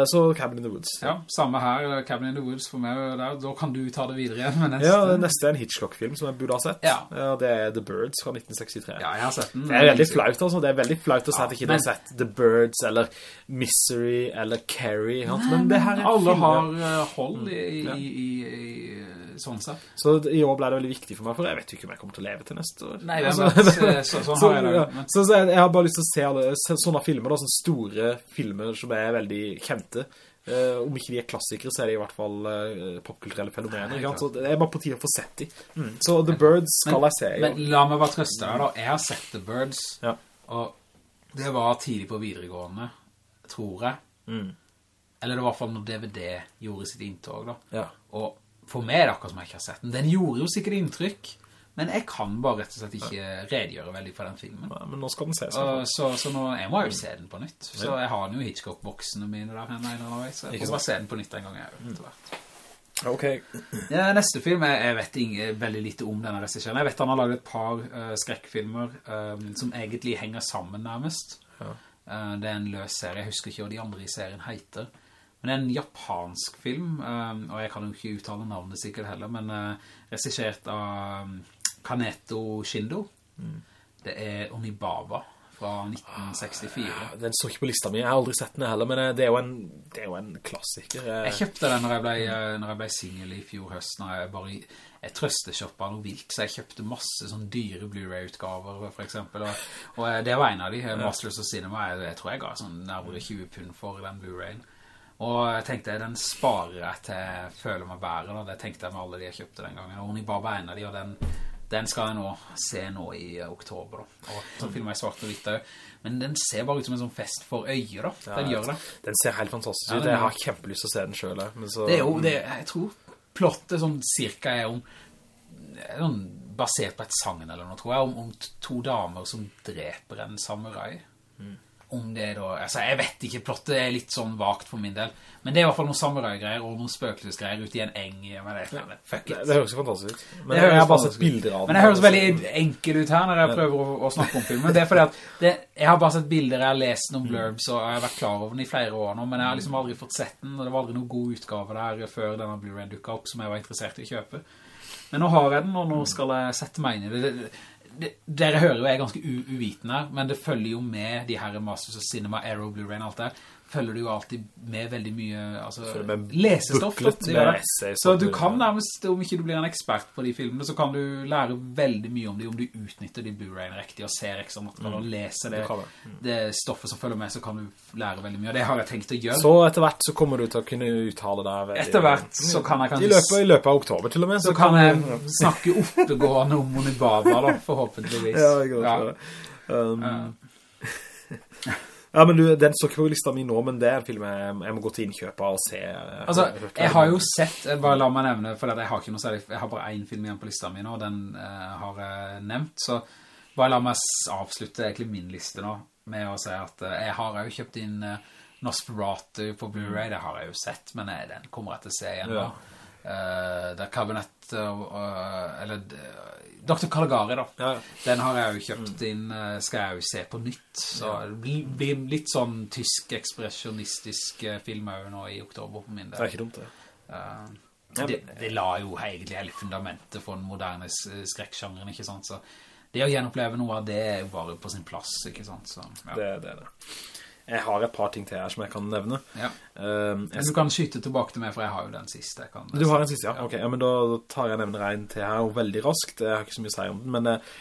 så Cabin in the Woods. Ja, samme her, uh, Cabin in the Woods for meg, der. da kan du ta det videre igjen med neste. Ja, det neste er en Hitchcock-film som jeg burde ha sett. Ja. Eh, det er The Birds fra 1963. Ja, jeg har sett den. Det er veldig flaut, altså. Det er veldig flaut å si Ja, at ikke men- har sett The Birds, eller Misery, eller Carrie. Nei, Men det her er Alle filmen. har hold i, i, i, i, i sånn sett. Så i år ble det veldig viktig for meg, for jeg vet jo ikke om jeg kommer til å leve til neste år. Nei, Altså, vet, så, sånn så, har jeg det. Men, så, så jeg, jeg har bare lyst til å se, alle, se sånne filmer, da, sånne store filmer som er veldig kjente. Eh, om ikke de er klassikere, så er de i hvert fall uh, popkulturelle fenomener. Nei. Så det er bare på tide å få sett de. Mm. Så The Birds skal men, jeg se. men la meg bare trøste deg da. Jeg har sett The Birds, Ja. og det var tidlig på videregående, tror jeg. Mm. Eller det var i hvert fall når DVD gjorde sitt inntog da. Ja. Og for meg er det akkurat som jeg ikke har sett den. Den gjorde jo sikkert inntrykk, men jeg kan bare rett og slett ikke redegjøre veldig for den filmen. Ja, Men nå skal den ses. seg. så, så nå, jeg må jo se den på nytt. Så jeg har den jo Hitchcock-boksene mine der en eller annen vei, så jeg får bare se den på nytt en gang jeg har etter hvert. Ok. Ja, neste film, jeg, jeg vet ing- veldig lite om denne regissøren. Jeg vet han har laget et par uh, skrekkfilmer um, som egentlig henger sammen nærmest. Ja. Uh, det er en løs serie, jeg husker ikke hva de andre i serien heter. Men det er en japansk film, eh, og jeg kan jo ikke uttale navnet sikkert heller, men resisjert regissert av um, Kaneto Shindo. Det er Onibaba fra 1964. Den så ikke på lista mi. Jeg har aldri sett den heller, men eh, det er jo en, det er jo en klassiker. eh. Jeg kjøpte den når jeg ble, eh, når jeg ble single i fjor høst, når jeg bare, jeg trøsteshoppa noe vilt, så jeg kjøpte masse sånn dyre Blu-ray-utgaver, for eksempel, og, og eh, det var en av de, eh, Masters of Cinema, jeg, jeg tror jeg ga sånn nærmere 20 pund for den Blu-rayen. Og jeg tenkte, den sparer jeg til jeg føler meg bedre, da. det tenkte jeg med alle de jeg kjøpte den gangen, og Onibaba er en av de, og den, den skal jeg nå se nå i oktober, da. Og så filmer jeg svart og hvitt. Men den ser bare ut som en sånn fest for øyet, da. Den gjør det. Den ser helt fantastisk Ja, ut. Jeg har har kjempelyst til å se den selv. Men så, Det er jo, det, jeg tror plottet sånn cirka er om, sånn basert på et sangen eller noe, tror jeg, om, om to damer som dreper en samurai. Om det da, altså jeg vet ikke, plottet er litt sånn vagt for min del, men det er i hvert fall noen samurai-greier og noen spøkelsesgreier ute i en eng, men det, men fuck it. det høres jo fantastisk ut. Men Det jeg har bare sett bilder av den. Men det høres veldig enkel ut her når jeg prøver å, å snakke om filmen. Det er fordi at det, jeg har bare sett bilder, jeg har lest noen blurbs, og jeg har vært klar over den i flere år nå, men jeg har liksom aldri fått sett den, og det var aldri noen god utgave der før denne Blu-ray dukket opp som jeg var interessert i å kjøpe. Men nå har jeg den, og nå skal jeg sette meg inn i det. Det dere hører jo jeg er ganske u uviten her, men det følger jo med de her Masters of Cinema, Aero, Blu-ray og alt det følger du jo alltid med veldig mye altså, lesestoff. det det. Så du kan nærmest, om ikke du blir en ekspert på de filmene, så kan du lære veldig mye om de, om du utnytter de Blu-rayene riktig og ser ekstra materiale og leser det, Mm. Det. det stoffet som følger med, så kan du lære veldig mye. Og det har jeg tenkt å gjøre. Så etter hvert så kommer du til å kunne uttale deg veldig... Etter hvert så kan jeg kanskje- I løpet, I løpet av oktober til og med. så kan jeg snakke oppegående om Monibaba da, forhåpentligvis. Ja, jeg kan Ja. også det. Um, ja, men du, den står ikke på lista mi nå, men det er en film jeg, jeg må gå til innkjøpet og se. Altså, jeg har jo sett, eh, bare la meg nevne, for jeg har ikke noe særlig, jeg har bare en film igjen på lista mi nå, og den uh, har jeg nevnt, så bare la meg avslutte egentlig min liste nå, med å si at uh, jeg har jo kjøpt inn uh, Nosferatu på Blu-ray, det har jeg jo sett, men jeg, den kommer jeg til å se igjen Ja. Eh, det er Cabinet, eh, eh, eller Dr. Caligari da. Ja. Den har jeg jo kjøpt inn, eh, skal jeg jo se på nytt, så det blir- blir litt sånn tysk ekspresjonistisk film jo nå i oktober på min Det er ikke dumt, det. Uh, det, det la jo egentlig hele fundamentet for den moderne skrekksjangeren, ikke sant? Så det å gjenoppleve noe av det er jo bare på sin plass, ikke sant? Så, ja. Det, det er det. Jeg har et par ting til her som jeg kan nevne. ja. Um, jeg du kan skyte tilbake til meg, for jeg har jo den siste. Kan, Du har den siste, ja. Ok, ja, men da da tar jeg nevner en til her, og veldig raskt. Jeg har ikke så mye å si om den, men eh,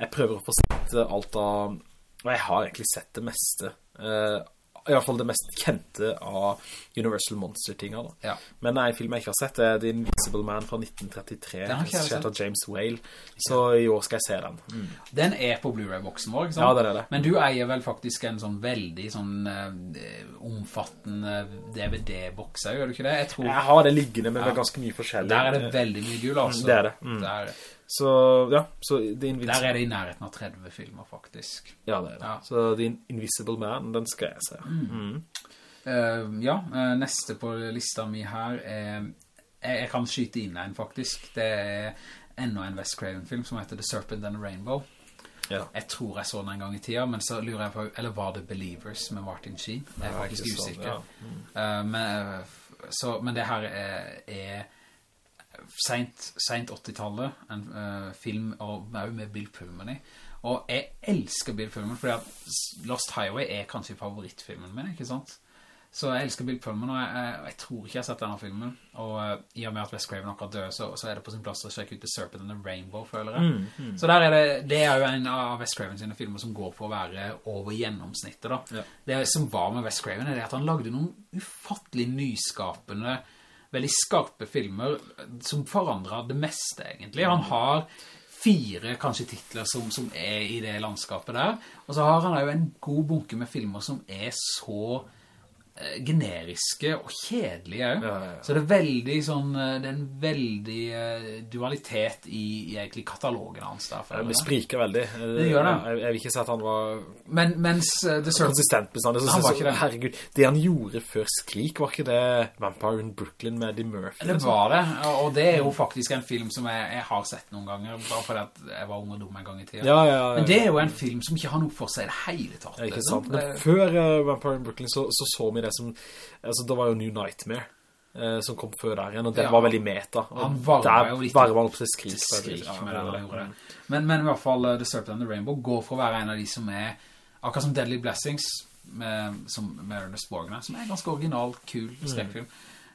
jeg prøver å få sett eh, alt av... Og jeg har egentlig sett det meste. Uh, I hvert fall det mest kjente av Universal Monster-tinga da. Ja. Men en film jeg ikke har sett, er The Invisible Man fra 1933. Den har ikke av James Whale. Så i år skal jeg se den. Den er på Blu-ray-boksen vår, ikke sant? Ja, det er det. Men du eier vel faktisk en sånn veldig sånn uh, omfattende DVD-boks, gjør du ikke det? Jeg tror... Jeg har det liggende, men det er ganske mye forskjellig. Der er det veldig mye gull, altså. Det er det. Mm. Der, Så, ja, så The Invisible... der er det i nærheten av 30 filmer, faktisk. Ja, det er det. Ja. Så The Invisible Man, den skal jeg se. Mm. Eh, ja, eh, neste på lista mi her er jeg, jeg kan skyte inn en faktisk Det er enda en Wes Craven-film Som heter The Serpent and the Rainbow Ja. Jeg tror jeg så den en gang i tida Men så lurer jeg på, eller var det Believers Med Martin Sheen? Jeg er faktisk usikker ja. Eh, men, eh, så, men det her er, er sent, sent 80-tallet En film og, med Bill Pullman i Og jeg elsker Bill Pullman Fordi at Lost Highway er kanskje favorittfilmen min, ikke sant? Så jeg elsker Bill Pullman, og jeg, jeg, tror ikke jeg har sett denne filmen. Og eh, i og med at Wes Craven akkurat dør, så, så er det på sin plass å sjekke ut The Serpent and the Rainbow, føler jeg. Så der er det, det er jo en av Wes Craven sine filmer som går på å være over gjennomsnittet da. Ja. Det som var med Wes Craven er det at han lagde noen ufattelig nyskapende, veldig skarpe filmer som forandret det meste egentlig. Han har fire kanskje titler som, som er i det landskapet der, og så har han jo en god bunke med filmer som er så eh, generiske og kjedelige. Ja, ja, ja. Så det er veldig sånn, eh, det er en veldig eh, dualitet i, i egentlig katalogen hans der. føler Det spriker veldig. Det gjør det. Jeg, jeg vil ikke si at han var Men, mens The konsistent bestandig. Så, Han var så, det. Herregud, det han gjorde før Skrik, var ikke det Vampire in Brooklyn med Eddie Murphy? Det liksom? var det, og det er jo faktisk en film som jeg, jeg har sett noen ganger, bare fordi at jeg var ung og dum en gang i tiden. Ja, ja, ja. Men det er jo en film som ikke har noe for seg i det hele tatt. Ikke liksom. sant. Men Det- før Vampire in Brooklyn så, så så vi det som Altså, det var jo New Nightmare eh, som kom før der igjen, og den Ja. var veldig meta. Han der jo litt varmet han opp til Skrik. skrik Ja, med det, det. Men, men i hvert fall uh, The Serpent and the Rainbow går for å være en av de som er, akkurat som Deadly Blessings, med, som, med Ernest Borgner som er en ganske original, kul Mm. skrekkfilm.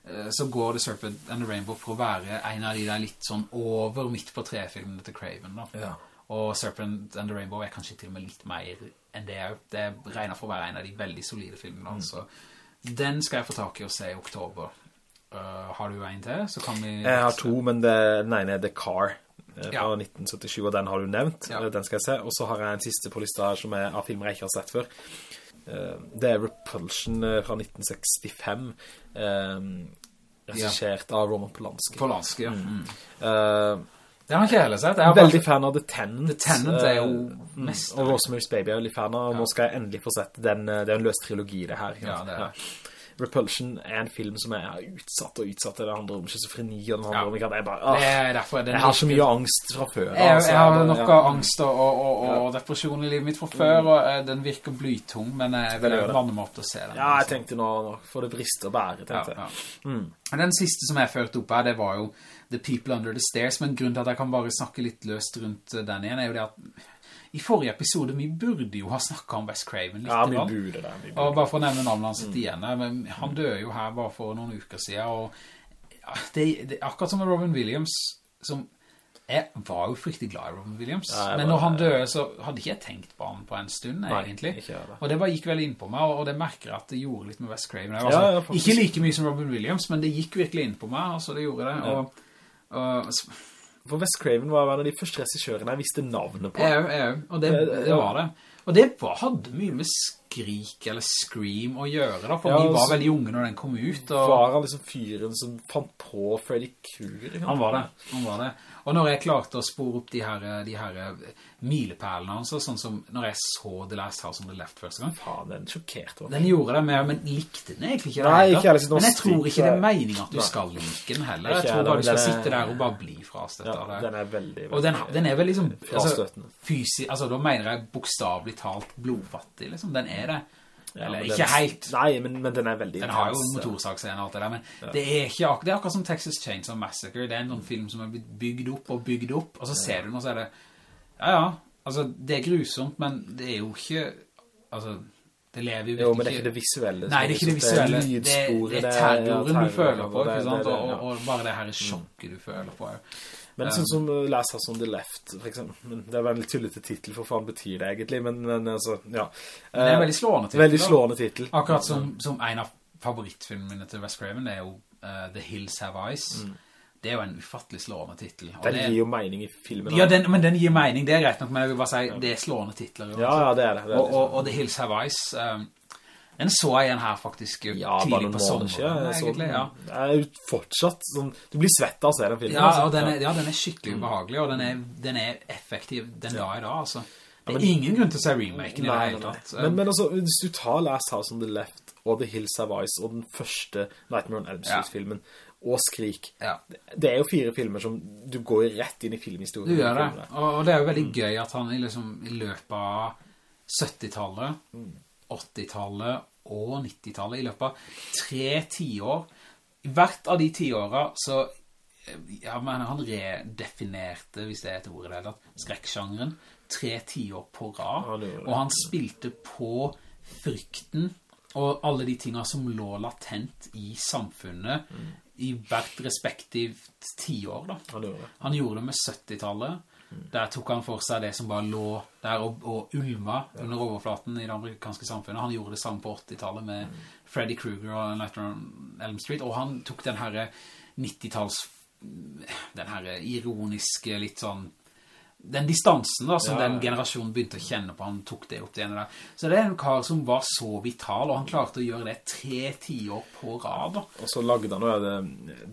Eh, Så går The Serpent and the Rainbow for å være en av de der litt sånn over midt på tre-filmene til Craven da. Ja. Og Serpent and the Rainbow er kanskje til og med litt mer enn det. Det regner for å være en av de veldig solide filmene. Mm. Så den skal jeg få tak i og se i oktober. Uh, har du en til? Så kan vi... Jeg har to, men det, den ene er The Car eh, fra Ja. 1977, og den har du nevnt. Ja. Eh, Den skal jeg se. Og så har jeg en siste på lista her som er av filmer jeg ikke har sett før. Det er Repulsion fra 1965, eh, ja. av Roman Polanski. Polanski, ja. Mm. Eh, Det har jeg ikke heller sett. Jeg Veldig bare- fan av The Tenant. The Tenant er jo eh, mm, mest- Og Rosemary's Baby er veldig fan av, og Ja. nå skal jeg endelig få sett den, eh, det er en løs trilogi det her. Ja, det er. Repulsion er en film som jeg har utsatt og utsatt. Det handler om schizofreni, og den handler Ja. om ikke at jeg bare... Det Ah, er jeg har så mye angst fra før. Jeg, altså, jeg har nok av angst og, og, og, depresjon i livet mitt fra før, og eh, den virker blytung, men jeg vil vanne meg opp til å se den. Ja, jeg altså. tenkte nå, nå får det briste og bære, tenkte jeg. Og Den siste som jeg førte opp her, det var jo The People Under the Stairs, men grunnen til at jeg kan bare snakke litt løst rundt eh, den igjen, er jo det at i forrige episode, vi burde jo ha snakket om Wes Craven litt. Ja, vi burde det. Vi Og bare for å nevne navnet hans igjen, men han døde jo her bare for noen uker siden, og ja, det, det, akkurat som med Robin Williams, som jeg var jo fryktelig glad i Robin Williams, Ja, men når han døde så hadde ikke jeg tenkt på han på en stund, Nei, egentlig. Det. Og det bare gikk veldig inn på meg, og, og det merker jeg at det gjorde litt med Wes Craven. Ja, sånn- ikke like mye som Robin Williams, men det gikk virkelig inn på meg, altså det gjorde det, og For Wes Craven var en av de første regissørene jeg visste navnet på. jeg, jeg, og det, Det- det var det. Og det var, hadde mye med skrik eller scream å gjøre da, for Ja, vi var veldig unge når den kom ut. Og Var han liksom fyren som fant på Freddy Krueger? han var det, han var det. Og når jeg klarte å spore opp de her, de her milepælene hans, sånn som når jeg så The Last House on the Left første gang, Faen, den sjokkerte meg. den gjorde det mer, men likte den egentlig ikke Nei, ikke heller, Men jeg tror ikke det er meningen at du skal like den heller. Jeg tror bare du skal sitte der og bare bli frastøttet av det. den er veldig, Og den, den er vel liksom altså, fysi, altså da mener jeg bokstavlig talt blodfattig liksom, den er det Ja, eller ikke den- helt Nei, men, men den er veldig den har jo intens, ja. og alt det der men det, er ikke, det er akkurat som Texas Chainsaw Massacre det er en sånn film som er blitt bygd opp og bygd opp og så ser du den og så er det ja ja, altså det er grusomt men det er jo ikke altså det lever jo Jo, men det er ikke det visuelle. Nei, det er ikke det visuelle. Det, det er terroren du føler på, ikke sant? Og, og, bare det her sjokket du føler på. Men sånn som Last House on the Left, for eksempel. Men Det er litt tullete titel, for faen betyr det egentlig, men, men altså, ja. Men det er en Eh, veldig slående titel. Veldig slående titel. Akkurat som, som en av favorittfilmene til Wes Craven, det er jo uh, The Hills Have Eyes. Det er jo en ufattelig slående titel. Den det- gir jo mening i filmen. Ja, den, men den gir mening, det er greit nok, men jeg vil bare si, det er slående titler. jo. ja, ja, det er det. det er og, liksom- og, og The Hills Have Eyes, um, den så jeg en her faktisk ja, bare tidlig på sommeren, jeg så egentlig, ja. Det er fortsatt sånn, du blir svett av å se den filmen. Ja, altså. den er, ja, den er skikkelig ubehagelig, og den er, den er effektiv den dag i dag, altså. Det er ingen grunn til å se remaken i det hele tatt. Men, men altså, hvis du tar Last House on the Left og The Hills Have Eyes og den første Nightmare on Elm Street-filmen og Skrik, Ja. det er jo fire filmer som du går rett inn i filmhistorien. Du gjør det, og, det er jo veldig gøy at han liksom, i løpet av 70-tallet, 80-tallet og 90-tallet, i løpet av tre tiår, i hvert av de tiårene så, ja, men han redefinerte, hvis det er et ord i det hele tatt, skrekksjangeren, tre tiår på rad, Ja, det det. og han spilte på frykten, og alle de tingene som lå latent i samfunnet, i hvert respektivt tiår da. Det. Han gjorde det med 70-tallet. Der tok han for seg det som bare lå der og, og ulma under overflaten i det amerikanske samfunnet. Han gjorde det samme på 80-tallet med Freddy Krueger og Nightmare on Elm Street. Og han tok den her 90-talls... Den her ironiske, litt sånn... Den distansen da, som Ja, ja, den generasjonen begynte å kjenne på, han tok det opp det ene der. Så det er en kar som var så vital, og han klarte å gjøre det tre tiår på rad da. Og så lagde han jo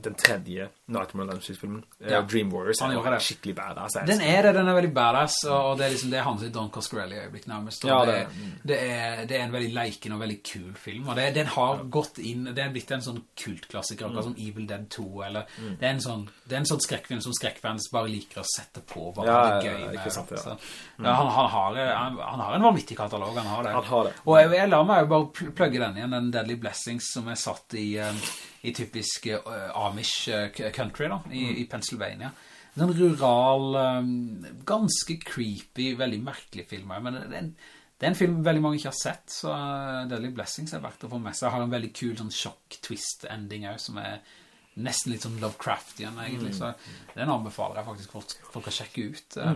den tredje Nightmare on Elm Street-filmen, eh, Ja. Dream Warriors. Han er. Skikkelig badass. jeg Den er det, den er veldig badass, og det er liksom det er hans Don Coscarelli-øyeblikk nærmest. Ja, det, det- det, er, det er en veldig leiken og veldig kul film, og det, den har gått inn, det er blitt en sånn kultklassiker, akkurat som Evil Dead 2, eller det er en sånn, det er en sånn skrekkfilm som skrekkfans bare liker å sette på, bare Ja, det er gøy med. sant, ja. Så, ja, han, han, har, han, han har en vanvittig katalog, han har det. Han har det. Og jeg, jeg lar meg jo bare pl- plugge den igjen, den Deadly Blessings som er satt i, eh, i typisk uh, Amish eh, country da, i, i Pennsylvania. En sånn rural, um, ganske creepy, veldig merkelig film, men det er, en, det er en film veldig mange ikke har sett, så Deadly Blessings er verdt å få med seg. Jeg Har en veldig kul sånn sjokk-twist-ending også, som er nesten litt sånn Lovecraftian egentlig, så den anbefaler jeg faktisk folk, folk å sjekke ut. eh.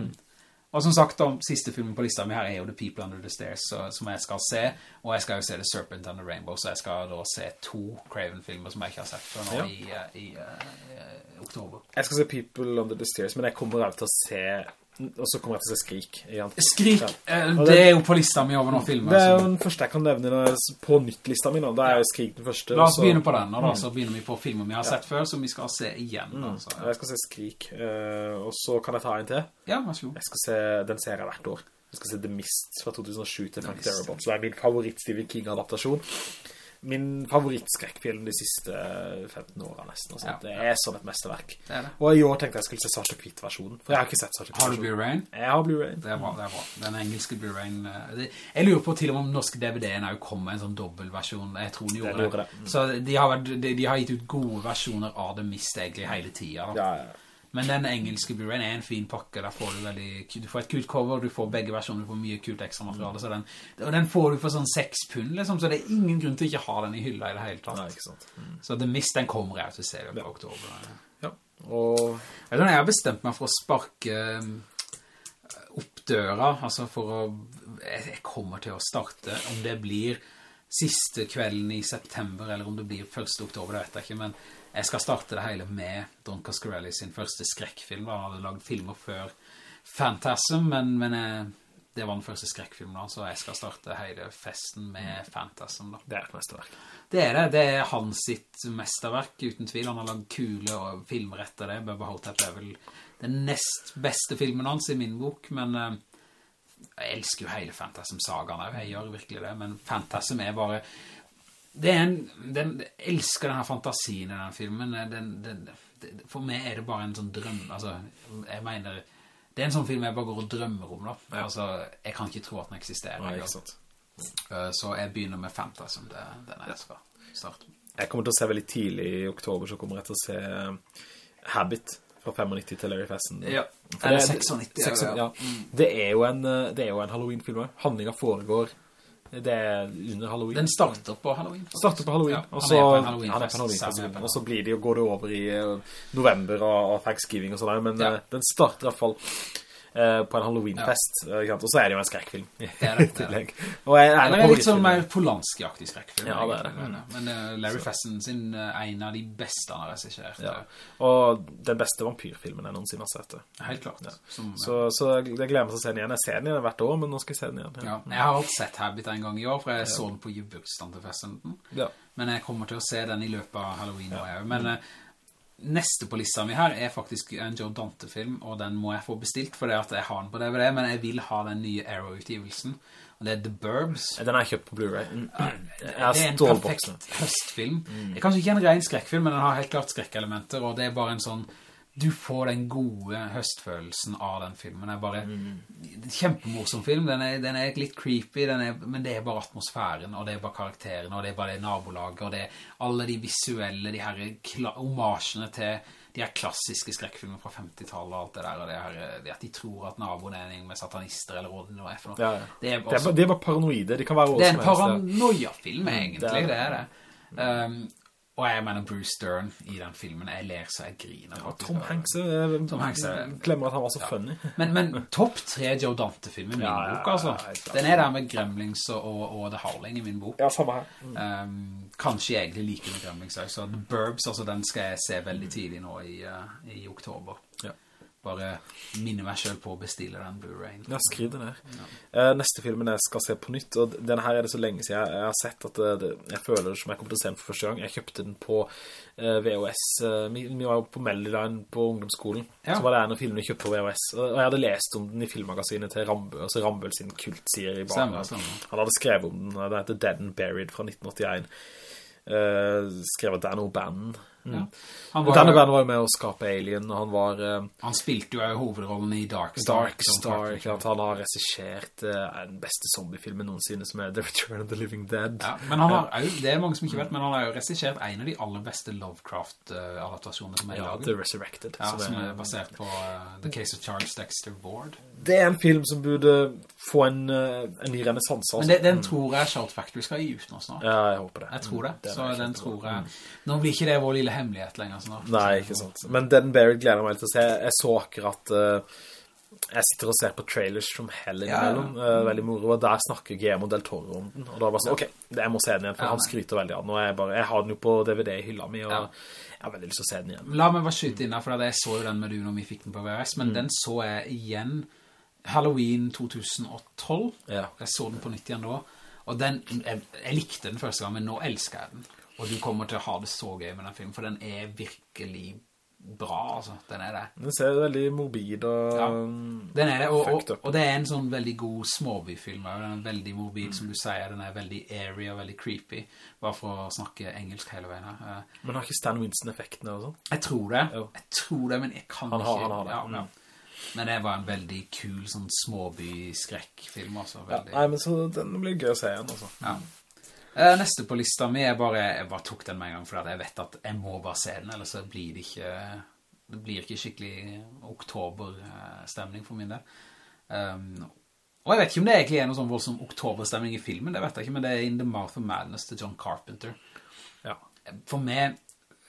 Og som sagt, om siste filmen på lista mi her er jo The People Under the Stairs, så, som jeg skal se, og jeg skal jo se The Serpent and the Rainbow, så jeg skal da se to Craven-filmer som jeg ikke har sett før nå Ja. i, i, i, eh, i oktober. Jeg skal se People Under the Stairs, men jeg kommer alltid til å se Og så kommer jeg til å se Skrik igjen. Skrik, Ja. eh, det det- er jo på lista mi over noen filmer. Det er jo den første jeg kan nevne på nytt-lista mi nå. Da er jo Skrik den første. La oss så- begynne på den, og da så begynner vi på filmer vi har sett før, som vi skal se igjen. Mm. Altså. Jeg skal se Skrik, eh, og så kan jeg ta en til. Ja, vær så god. Jeg skal se, den ser jeg hvert år. Jeg skal se The Mist fra 2007 til Frank Terrible Darabont, det er min favoritt Stephen King-adaptasjon. Min favorittskrekkfilm de siste 15 årene nesten. Ja. Det er sånn et mesterverk. Det det. Og i år tenkte jeg skulle se Sasha Kvitt-versjonen, for jeg har ikke sett Sasha Kvitt-versjonen. Har du Blue Blu-rayen? Jeg har Blu-ray. Det er bra, det er bra. Den engelske Blu-rayen eh, Jeg lurer på til og med om norske DVD-en er jo kommet en sånn dobbeltversjon Jeg tror de gjorde det, det. Mm. Så de har, vært- de, de har gitt ut gode versjoner av det mist egentlig hele tiden da. Ja, ja. Men den engelske Blu-rayen er en fin pakke Der får du veldig Du får et kult cover Du får begge versjoner Du får mye kult ekstra materiale Så den, og den får du for sånn 6 pund liksom Så det er ingen grunn til å ikke ha den i hylla i det hele tatt Nei, ikke sant. Mm. Så The Mist den kommer jeg til å se i løpet av oktober Ja. Og Vet du, jeg har bestemt meg for å sparke um, opp døra, altså for å, jeg jeg kommer til å starte, om det blir siste kvelden i september, eller om det blir 1. oktober, det vet jeg ikke, men jeg skal starte det hele med Don Coscarelli sin første skrekkfilm, han hadde lagd filmer før Phantasm, men, men eh, det var den første skrekkfilmen da, så jeg skal starte hele festen med Phantasm da. det er et mesterverk. Det er det, det er hans sitt mesterverk, uten tvil. Han har lagd kule og filmer etter det. Bubba Hotep er vel den nest beste filmen hans i min bok, men eh, jeg elsker jo hele Phantasm-sagaen jeg gjør virkelig det, men Phantasm er bare, det er en, den, jeg elsker denne fantasien i denne filmen, den, den, for meg er det bare en sånn drøm, altså, jeg mener, det er en sånn film jeg bare går og drømmer om da, altså, jeg kan ikke tro at den eksisterer. Nei. Eh, Så jeg begynner med Phantasm, det, den jeg skal starte med. Jeg kommer til å se veldig tidlig i oktober, så kommer jeg til å se eh, Habit fra 95 til Larry Fessen. Ja. Eller det- 96, 96, ja. ja. Det er jo en, eh, det er jo en Halloween-film. Handlinga foregår, det er under Halloween. Den starter på Halloween. starter på Halloween, Ja, og så på en han Halloween-fest. på en Sam er Halloween-fest, og så blir det jo, går det over i eh, november og, og Thanksgiving og sånn, der, men Ja. eh, den starter i hvert fall på en Halloweenfest eh, sant? og så er det jo en skrekkfilm Det er det, det er det. Og jeg, Eller er litt sånn mer Polanski-aktig skrekkfilm. Ja, det er det. Men, men eh, Larry Fessen sin eh, en av de beste han har regissert. Ja. eh, Og den beste vampyrfilmen jeg noensinne har sett. det. Helt klart. Som, eh, Så, så jeg jeg gleder meg til å se den igjen. Jeg ser den igjen hvert år, men nå skal jeg se den igjen. ja. Jeg har alt sett Habit en gang i år, for jeg så den på Fessen. Ja. Men jeg kommer til å se den i løpet av Halloween jeg. Men eh, neste på lista mi her er faktisk en Joe Dante-film, og den må jeg få bestilt, for det at jeg har den på DVD, men jeg vil ha den nye Arrow-utgivelsen. Og det er The Burbs. Den har jeg kjøpt på Blu-ray. Mm. Det er en perfekt høstfilm. Det er kanskje ikke en ren skrekkfilm, men den har helt klart skrekkelementer, og det er bare en sånn, du får den gode høstfølelsen av den filmen. Det er bare en kjempemorsom film. Den er, den er litt creepy, den er, men det er bare atmosfæren, og det er bare karakterene, og det er bare det nabolaget, og det er alle de visuelle, de her homasjene til de her klassiske skrekkfilmer fra 50-tallet og alt det der, og det, her, det at de tror at naboen er en med satanister, eller nå er for noe. Ja, ja. Det er Det er, det er bare paranoide. det kan være det er en paranoia-film, egentlig, det er det det. Um, og jeg mener Bruce Stern i den filmen, jeg ler så jeg griner. ja. Tom Hanks, eh, Tom Hanks er- glemmer at han var så funny. Men, men topp tre Joe Dante-filmer i min Ja, ja, bok, altså. ja, ja. Den er der med Gremlings og, og, The Howling i min bok. Ja, samme her. Um, kanskje jeg egentlig liker med Gremlings. Så The Burbs, altså den skal jeg se veldig tidlig nå i, uh, i oktober. Ja. Bare minne meg selv på å bestille den Blu-rayen. Ja, skriv det der. Uh, neste filmen jeg skal se på nytt, og denne her er det så lenge siden jeg, jeg har sett at det, det, jeg føler det som jeg kommer til å se den for første gang. Jeg kjøpte den på uh, VHS. uh, vi, vi var jo på Melody på ungdomsskolen. Ja. Så var det en av filmene jeg kjøpte på VHS. Og og jeg hadde lest om den i filmmagasinet til Rambø, altså Rambøl sin kultsier i barna. Han hadde skrevet om den, den heter Dead and Buried fra 1981. Uh, skrevet Dan O'Bannon. Mm. Ja. Han, Dan var, var jo med å skape Alien, og han var... eh, han spilte jo hovedrollen i Dark Star. Dark Star, sant? Han har resisjert uh, den beste zombiefilmen noensinne, som er The Return of the Living Dead. Ja, men han har jo, det er mange som ikke vet, men han har jo resisjert en av de aller beste Lovecraft-adaptasjonene som er Ja. The Resurrected. Ja, som som er, er basert på uh, The Case of Charles Dexter Ward. det er en film som burde få en, eh, en ny renessanse. Men Altså. det, den tror jeg Shout Factory skal gi ut nå snart. Ja, jeg håper det. Jeg tror det, Mm, er så den tror jeg... Nå blir ikke det vår lille hemmelighet lenger snart. Nei, ikke sant. Men Den Barry gleder meg til å se. Jeg så akkurat... Uh, jeg sitter og ser på trailers som hell Ja, ja. innimellom. eh, veldig moro, og der snakker Guillermo del Toro om den. Og da var det sånn, ok, jeg må se den igjen, for Ja, han skryter veldig av den. Og jeg, bare, jeg har den jo på DVD i hylla mi, og Ja. jeg har veldig lyst til å se den igjen. La meg bare skyte inn der, for jeg så jo den med du når vi fikk den på VHS, Mm. men den så jeg igjen Halloween 2012. Ja. Jeg så den på nytt igjen da, og den, jeg, jeg likte den første gang, men nå elsker jeg den. Og du kommer til å ha det så gøy med den filmen, for den er virkelig bra, altså. Den er det. Den ser veldig morbid og Ja. Den er det, og, og, og det er en sånn veldig god småbyfilm. også. Den er veldig morbid, som du sier. Den er veldig airy og veldig creepy. Bare for å snakke engelsk hele veien her. Eh, Men har ikke Stan Winston-effektene og sånn? Jeg tror det. Jo. Jeg tror det, men jeg kan Han har- ikke. han har det. Ja, Mm. ja. Men det var en veldig kul sånn småby-skrekkfilm, altså. Ja, Veldig. nei, men så den blir gøy å se igjen, altså. Ja. Eh, Neste på lista mi er bare, jeg bare tok den med en gang, for at jeg vet at jeg må bare se den, ellers så blir det ikke, det blir ikke skikkelig oktoberstemning for min del. Um, og jeg vet ikke om det egentlig er noe sånn voldsom oktoberstemning i filmen, det vet jeg ikke, men det er In the Mouth of Madness til John Carpenter. Ja. For meg,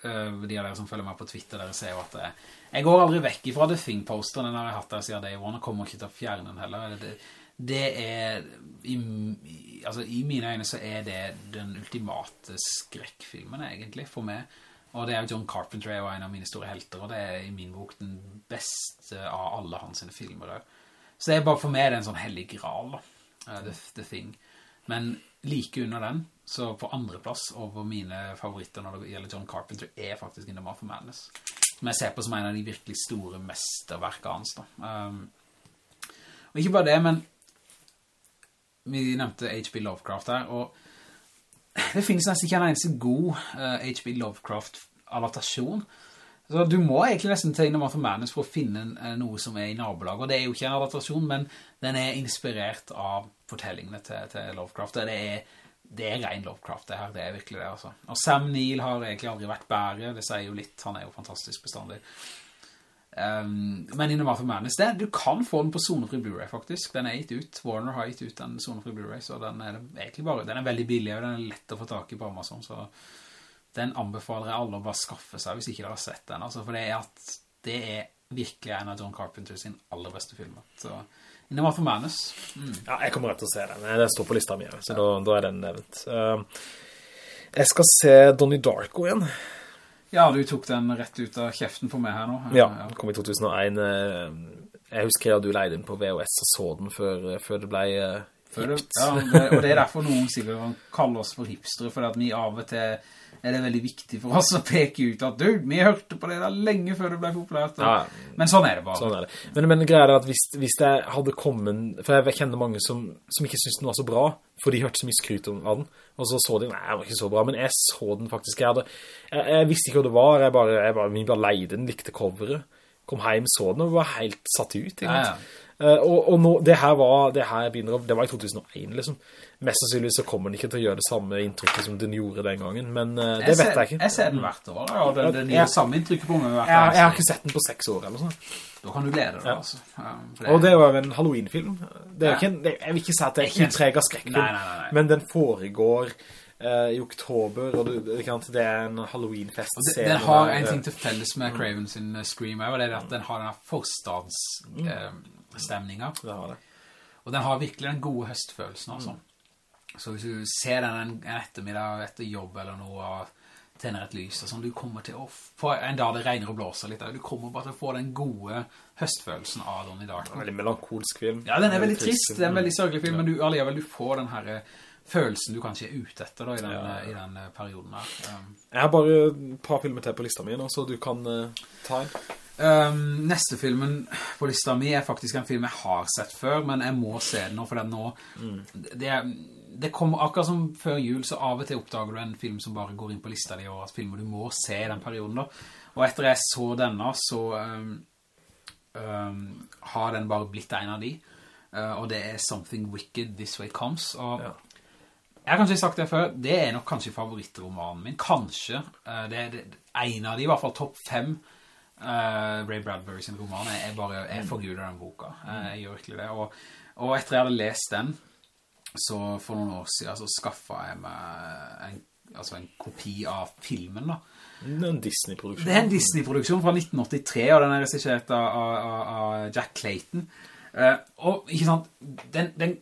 eh, de av dere som følger meg på Twitter, dere ser jo at eh, jeg går aldri vekk ifra The Thing-posteren, den har jeg hatt der siden Day One, og kommer ikke til å fjerne den heller. Det, det er, i, altså i mine øyne så er det den ultimate skrekkfilmen egentlig, for meg. Og det er jo John Carpenter er jo en av mine store helter, og det er i min bok den beste av alle hans filmer. Så det er bare for meg en sånn hellig gral, da. eh, The, The Thing. Men like under den, så på andre plass over mine favoritter når det gjelder John Carpenter, er faktisk In the Mouth of Madness. Som jeg ser på som en av de virkelig store mesterverkene hans, da. Um, og ikke bare det, men vi nevnte H.P. Lovecraft her, og det finnes nesten ikke en eneste god H.P. H.P. Lovecraft-adaptasjon. Så du må egentlig nesten tegne Martha Manus for å finne eh, noe som er i nabolag, og det er jo ikke en adaptasjon, men den er inspirert av fortellingene til, til Lovecraft. Det er, det er ren Lovecraft det her, det er virkelig det altså. Og Sam Neill har egentlig aldri vært bære, det sier jo litt, han er jo fantastisk bestandig. Um, men Innom of Madness, det, du kan få den på Sonefri Blu-ray faktisk. Den er gitt ut, Warner har gitt ut den Sonefri Blu-ray, så den er bare, den er veldig billig, og den er lett å få tak i på Amazon, så den anbefaler jeg alle å bare skaffe seg hvis ikke dere har sett den, altså, for det er at det er virkelig en av John Carpenter sin aller beste filmer. Så Innom of Madness, mm. Ja, jeg kommer rett til å se den. Den står på lista mi, så da, da er den nevnt. Uh, jeg skal se Donnie Darko igjen. Ja, du tok den rett ut av kjeften på meg her nå. Ja, den kom i 2001. eh, Jeg husker at du leide den på VHS og så den før, før det ble uh, ja, og det er derfor noen sikkert kaller oss for hipstere, for at vi av og til er det veldig viktig for oss å peke ut at du, vi hørte på det der lenge før det ble populært. Ja. Men sånn er det bare. Sånn er det. Men, men greia er at hvis, hvis det hadde kommet, for jeg kjenner mange som, som ikke synes den var så bra, for de hørte så mye skryt om den, og så så de, nei, den var ikke så bra, men jeg så den faktisk, jeg hadde, jeg, jeg visste ikke hva det var, jeg bare, jeg bare, vi bare leide den, likte coveret, kom hjem, så den, og var helt satt ut, egentlig. Ja, sant? Eh, og, og nå, det her var, det her begynner det var i 2001 liksom, mest sannsynligvis så kommer den ikke til å gjøre det samme inntrykket som den gjorde den gangen, men uh, det jeg vet jeg ikke. Jeg ser den hvert år, og den, den gir Ja. samme inntrykket på meg hvert Jeg, år. jeg har ikke sett den på seks år eller sånn. Da kan du glede deg, Ja. altså. Um, Og det var en Halloween-film. Det er Ja. jeg vil ikke si at det er ikke en en- av skrekkfilm, men den foregår eh, i oktober, og det, det, er en Halloween-fest. Den, den har en ting til felles med Craven sin Scream, og det er at den har denne forstadsstemninga. det har det. Og den har virkelig den gode høstfølelsen, altså. Så hvis du ser den en, en ettermiddag etter jobb eller noe, og tenner et lys, og sånn, du kommer til å få en dag det regner og blåser litt, du kommer bare til å få den gode høstfølelsen av Donnie Darko. Veldig melankolsk film. Ja, den er veldig trist, det er en veldig sørgelig film, Ja. men du, alligevel, du får den her eh, følelsen du kanskje er ute etter da, i den, Ja. eh, i den eh, perioden her. Um, Jeg har bare et par filmer til på lista mi nå, så du kan uh, ta en. Um, neste filmen på lista mi er faktisk en film jeg har sett før, men jeg må se den nå, for den nå, det, er, det kommer akkurat som før jul, så av og til oppdager du en film som bare går inn på lista di, og at filmer du må se i den perioden da. Og etter jeg så denne, så um, um, har den bare blitt en av de, Uh, og det er Something Wicked This Way Comes, og Ja. jeg har kanskje sagt det før, det er nok kanskje favorittromanen min, kanskje. Eh, det er en av de, i hvert fall topp fem, eh, Ray Bradbury sin roman. Jeg, jeg bare, jeg forguder den boka. Eh, jeg gjør virkelig det. Og, og etter jeg hadde lest den, så for noen år siden, så skaffet jeg meg en, altså en kopi av filmen da. Det er en Disney-produksjon. Det er en Disney-produksjon fra 1983, og den er regissert av, av, av, av Jack Clayton. Uh, og, ikke sant, den, den,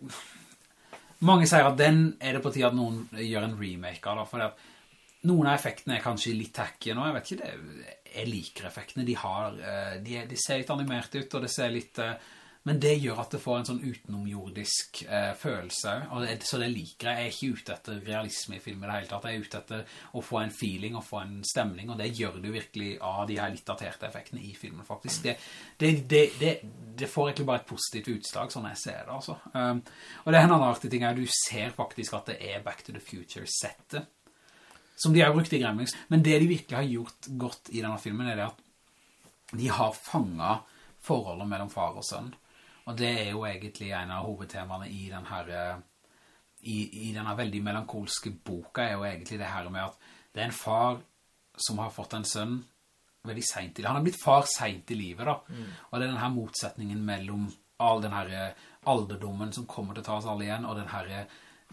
mange sier at den er det på tide at noen gjør en remake av, da, for noen av effektene er kanskje litt tacky nå, jeg vet ikke det, jeg liker effektene, de har, eh, de, de ser litt animert ut, og det ser litt, eh, men det gjør at det får en sånn utenomjordisk eh, følelse, det, så det liker jeg. Jeg er ikke ute etter realisme i filmen i det hele tatt. Jeg er ute etter å få en feeling og få en stemning, og det gjør du virkelig av de her litt daterte effektene i filmen, faktisk. Det, det, det får egentlig bare et positivt utslag, sånn jeg ser det, altså. Um, og det er en annen artig ting her, du ser faktisk at det er Back to the Future-settet, som de har brukt i Gremlings. Men det de virkelig har gjort godt i denne filmen, er det at de har fanget forholdet mellom far og sønn. Og det er jo egentlig en av hovedtemaene i denne, i, i denne veldig melankolske boka, er jo egentlig det her med at det er en far som har fått en sønn veldig sent i livet. Han har blitt far sent i livet da. Mm. Og det er denne motsetningen mellom all den her alderdommen som kommer til å ta oss alle igjen, og den her,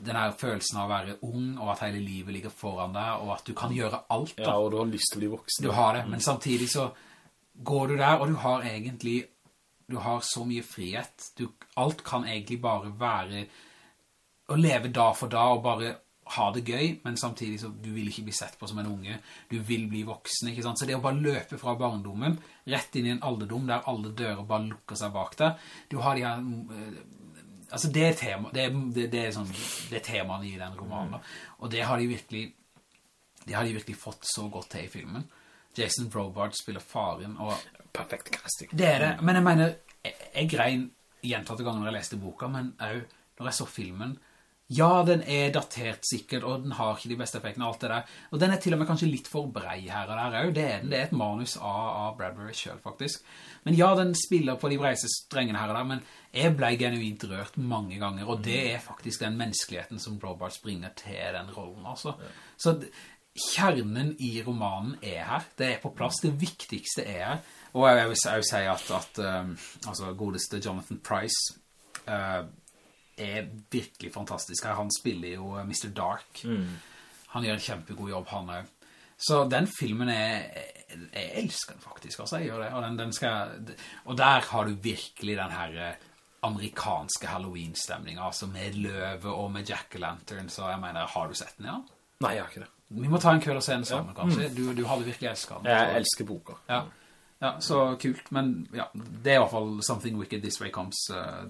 den her følelsen av å være ung, og at hele livet ligger foran deg, og at du kan gjøre alt da. Ja, og du har lyst til å bli voksen. Du har det, men samtidig så går du der, og du har egentlig du har så mye frihet. Du, alt kan egentlig bare være å leve da for da og bare ha det gøy, men samtidig så du vil ikke bli sett på som en unge. Du vil bli voksen, ikke sant? Så det å bare løpe fra barndommen, rett inn i en alderdom der alle dører bare lukker seg bak deg. Du har de her... Altså det er, tema, det, det, det er, sånn, det er temaen i den romanen. Og det har de virkelig... Det har de virkelig fått så godt til i filmen. Jason Brobard spiller faren, og perfekt casting. Det er det, men jeg mener, jeg, jeg grein gjentatte ganger når jeg leste boka, men jeg, når jeg så filmen, ja, den er datert sikkert, og den har ikke de beste effektene, alt det der. Og den er til og med kanskje litt for brei her og der også. Det er, det er et manus av, av Bradbury selv, faktisk. Men ja, den spiller på de breise strengene her og der, men jeg ble genuint rørt mange ganger, og det er faktisk den menneskeligheten som Robart springer til den rollen, altså. Ja. Så kjernen i romanen er her. Det er på plass. Det viktigste er her. Og jeg vil, vil si at, at um, altså, godeste Jonathan Price uh, er virkelig fantastisk. Han spiller jo uh, Mr. Dark. Mm. Han gjør en kjempegod jobb, han er. Så den filmen er... Jeg elsker den faktisk, altså, jeg gjør det. Og, den, den skal, og der har du virkelig den her uh, amerikanske Halloween-stemningen, altså med løve og med Jack-o'-lantern, så jeg mener, har du sett den, ja? Nei, jeg har ikke det. Vi må ta en kveld og se den sammen, ja. kanskje. Mm. Du, du hadde virkelig elsket den. Jeg elsker boka. Ja. Ja, så kult, men ja, det er i hvert fall Something Wicked This Way Comes, uh,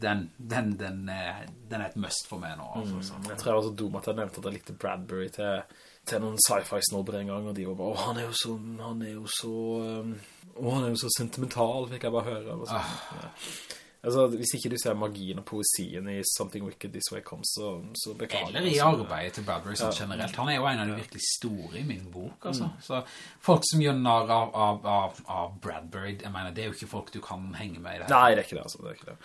den, den, den, er, den, er, et must for meg nå. Altså, mm, jeg tror jeg var så dum at jeg nevnte at jeg likte Bradbury til, til noen sci-fi-snobber en gang, og de var bare, han er jo så, han er jo så, um, han er jo så sentimental, fikk jeg bare høre. Og ah. ja. Altså, hvis ikke du ser magien og poesien i Something Wicked This Way Comes, så, så beklager Eller i arbeidet til Bradbury sånn ja. generelt. Han er jo en av de virkelig store i min bok, altså. Mm. Så folk som gjør nar av, av, av, Bradbury, jeg mener, det er jo ikke folk du kan henge med i det. Nei, det er ikke det, altså. Det er ikke det.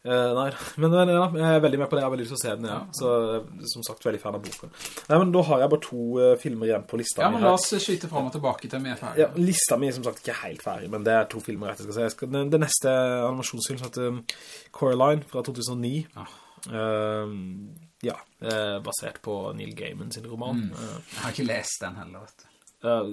Uh, nei, men ja, jeg er veldig med på det, jeg har veldig lyst til å se den, ja. Så, som sagt, veldig fan av boken. Nei, men da har jeg bare to uh, filmer igjen på lista Ja, men la oss skyte frem og tilbake til mer ferdig. Ja, lista mi er som sagt ikke helt ferdig, men det er to filmer jeg skal se. Jeg skal, den, den neste animasjonsfilm heter um, Coraline fra 2009. Ja. Uh, ja, basert på Neil Gaiman sin roman. Mm. Jeg har ikke lest den heller, vet du. Uh,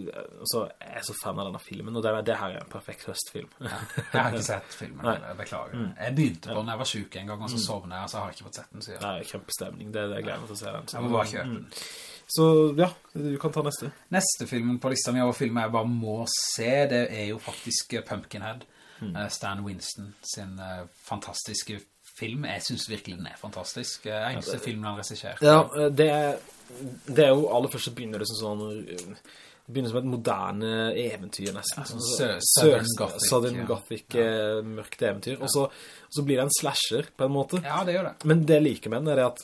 så jeg er så fan av denne filmen, og det, det her er en perfekt høstfilm. ja, jeg har ikke sett filmen, jeg beklager. Mm. Jeg begynte på den, jeg var syk en gang, og så mm. sovnet jeg, så jeg har ikke fått sett den siden. Nei, kjempestemning, det, er det jeg gleder meg til å se den. Så. Jeg må bare kjøpe den. Mm. Så ja, du kan ta neste. Neste filmen på lista mi over filmer jeg bare må se, det er jo faktisk Pumpkinhead. Mm. Uh, Stan Winston sin uh, fantastiske film. Jeg synes virkelig den er fantastisk. Eneste ja, filmen han regisserte. Ja, det er, det er jo aller første begynner det som sånn det begynner som et moderne eventyr nesten. Ja, sånn Southern Gothic. Southern Gothic, ja. Eh, mørkt eventyr. Og så, så, blir det en slasher på en måte. Ja, det gjør det. Men det jeg liker med den er at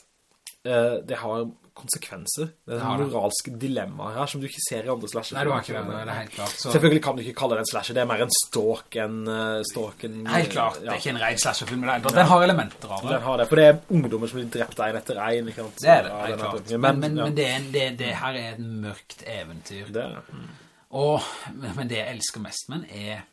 uh, det har konsekvenser. Det er ja, moralske dilemmaer her som du ikke ser i andre slasher. Nei, du har ikke det, det er helt klart. Så... Selvfølgelig kan du ikke kalle det en slasher, det er mer en stalk enn uh, stalk en, Helt klart, ja. det er ikke en ren slasherfilm, den har elementer av det. Den har det, for det er ungdommer som blir drept en etter en. Ikke sant? Det er det, helt klart. Men, men, men, men det, det, det, her er et mørkt eventyr. Det er det. Mm. Og, men det jeg elsker mest med er,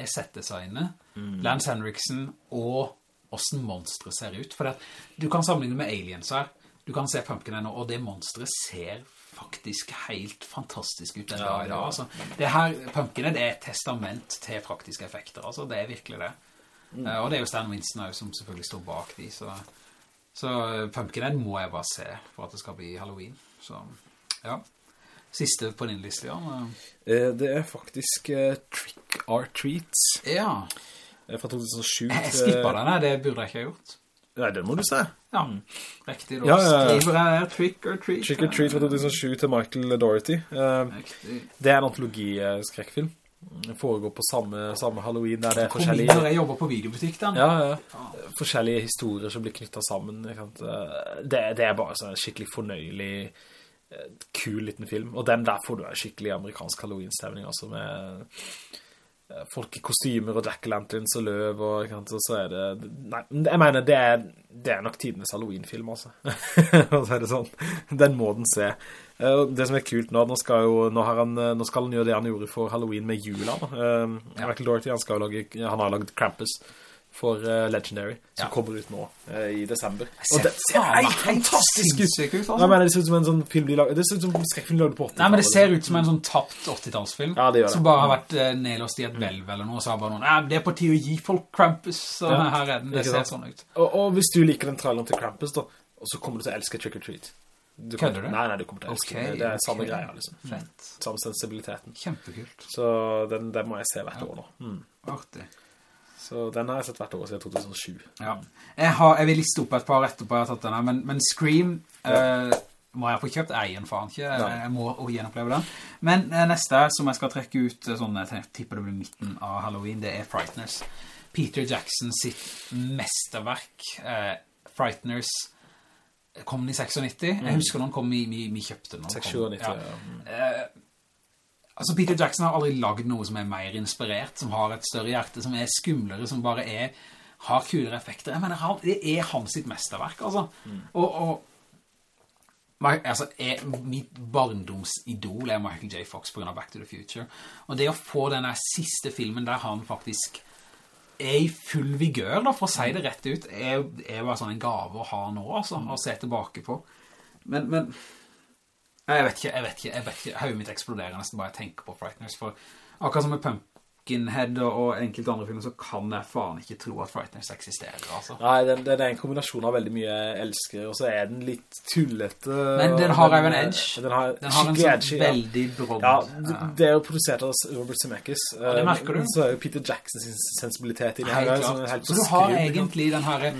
er settdesignet, mm. Lance Henriksen og hvordan monsteret ser ut. For du kan sammenligne med Aliens her, du kan se Pumpkin nå, og det monstret ser faktisk helt fantastisk ut den ja, dag i dag. Altså. Det her, Pumpkinhead er et testament til praktiske effekter, altså. Det er virkelig det. Mm. Uh, og det er jo Stan Winston også, som selvfølgelig står bak de, så, så Pumpkinhead må jeg bare se for at det skal bli Halloween. Så, ja. Siste på din liste, Jan? Uh, det er faktisk uh, Trick or Treats. Ja. eh, fra 2007. Jeg skippet den, her, det burde jeg ikke ha gjort. Nei, det må du se. Ja, riktig. Da Ja, ja, ja. skriver jeg her Trick or Treat. Trick or Treat fra 2007 til Michael Doherty. Eh, Riktig. Det er en antologi-skrekkfilm. Det foregår på samme, samme Halloween, der det er Kom inn forskjellige... når jeg jobber på videobutikk, den. Ja, ja. Forskjellige historier som blir knyttet sammen. Eh, Det, det er bare sånn en skikkelig fornøyelig, eh, kul liten film. Og den der får du en skikkelig amerikansk Halloween-stemning, altså med eh, folk i kostymer og jack-lanterns og løv, og, så er det... Nei, jeg mener, det er, det er nok tidenes Halloween-film, altså. og så er det sånn. Den må den se. Eh, Det som er kult nå, nå skal, jo, nå, han, eh, nå skal han gjøre det han gjorde for Halloween med jula. Eh, Michael Doherty, han, skal lage, han har laget Krampus for eh, Legendary, som Ja. kommer ut nå eh, i desember. Og det ser helt fantastisk ut! Nei, altså. Jeg mener, det ser ut som en sånn film de lager, det ser ut som en skrekkfilm laget på 80-tallet. Nei, men det ser ut som en sånn tapt 80-tallsfilm. Ja, det gjør det. Som bare har vært eh, nedlåst i et velv eller noe, så har bare noen, det er på tid å gi folk Krampus, og Ja, her er den, det ser sånn ut. Og, og hvis du liker den traileren til Krampus da, og så kommer du til å elske Trick or Treat. Du Kødder du? Nei, nei, du kommer til å elske okay, det. Det er samme ok. greia, liksom. Fent. Samme sensibiliteten. Kjempekult. Så den, den må jeg se hvert år nå. Mm. Artig. Så den har jeg sett hvert år siden 2007. Ja. Jeg, har, jeg vil liste opp et par etterpå jeg har tatt den her, men, men Scream eh, må jeg få kjøpt, Egen faen ikke, jeg, jeg må gjenoppleve den. Men uh, neste som jeg skal trekke ut, eh, sånn jeg tipper det blir midten av Halloween, det er Frighteners. Peter Jackson sitt mesterverk, uh, Frighteners, kom den i 96? Jeg husker når den kom, vi, vi, vi kjøpte den. når den 96, Ja. ja. Mm. Altså, Peter Jackson har aldri lagd noe som er mer inspirert, som har et større hjerte, som er skumlere, som bare er, har kulere effekter. Jeg mener, det er hans sitt mesterverk, altså. Og, og altså, er, mitt barndomsidol er Michael J. Fox på grunn av Back to the Future. Og det å få denne siste filmen der han faktisk er i full vigør, da, for å si det rett ut, er, er bare sånn en gave å ha nå, altså, å se tilbake på. Men, men jeg vet ikke, jeg vet ikke, jeg vet ikke. Høyet mitt eksploderer nesten bare jeg tenker på Frighteners, for akkurat som med Pumpkinhead og, og enkelte andre filmer, så kan jeg faen ikke tro at Frighteners eksisterer, altså. Nei, den, den er en kombinasjon av veldig mye jeg elsker, og så er den litt tullete. Men den har jo en edge. Den har, Den har en sånn edge, veldig brodd. Ja, det- det er jo produsert av Robert Zemeckis. Ja, det merker du. Så er jo Peter Jacksons sensibilitet i det Helt klart. sånn Så du har egentlig den her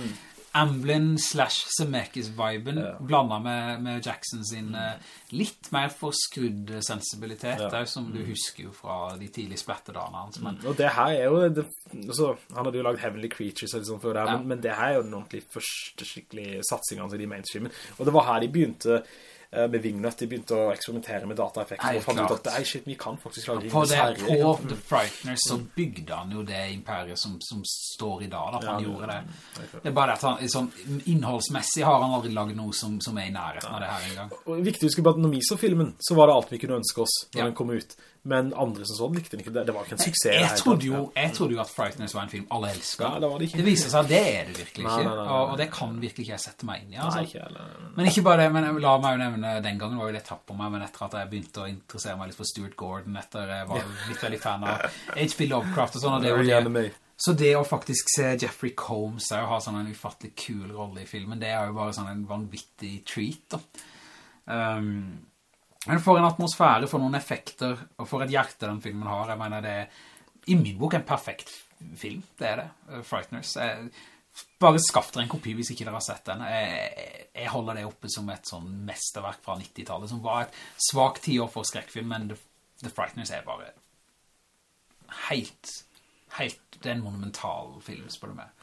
Amblin slash Zemeckis-viben Ja. blandet med, med Jackson sin eh, litt mer forskrudd sensibilitet, Ja. som du husker jo fra de tidlige splettedagene hans. Men Og det her er jo det, altså, Han hadde jo lagd Heavenly Creatures sånn før det, Ja. men, men det her er jo den ordentlig første skikkelig satsingen hans de mainstreamen. Og det var her de begynte med Wingnut, de begynte å eksperimentere med dataeffekter og fant ut at nei, shit, vi kan faktisk lage på, det, Ringenes på The Frighteners så bygde han jo det imperiet som, som står i dag, da, Ja, han gjorde det. det er bare at han, sånn, innholdsmessig har han aldri laget noe som, som er i nærheten av det her engang. Og viktig å huske på at når vi så filmen, så var det alt vi kunne ønske oss når Ja. den kom ut. Men andre som så den likte den ikke. Det, var ikke en suksess. Jeg, Jeg trodde, jo, jeg trodde jo at Frighteners var en film alle elsket. Ja, det det viser seg at det er det virkelig ikke. nei, nei, nei. Og, og det kan virkelig ikke jeg sette meg inn i. Altså. ikke. Men ikke bare det, men la meg jo nevne, den gangen var jo det tapp på meg, men etter at jeg begynte å interessere meg litt for Stuart Gordon, etter jeg var litt veldig fan av H.P. Lovecraft og sånn, og det, var det, så det å faktisk se Jeffrey Combs og ha sånn en ufattelig kul rolle i filmen, det er jo bare sånn en vanvittig treat da. Um, men for en atmosfære, for noen effekter, og for et hjerte den filmen har, jeg mener det er i min bok en perfekt film, det er det, uh, Frighteners. Jeg, bare skaff dere en kopi hvis ikke dere har sett den. Jeg, jeg holder det oppe som et sånn mesterverk fra 90-tallet, som var et svagt tiår for skrekkfilm, men The, The Frighteners er bare helt, helt, det er en monumental film, spør du meg.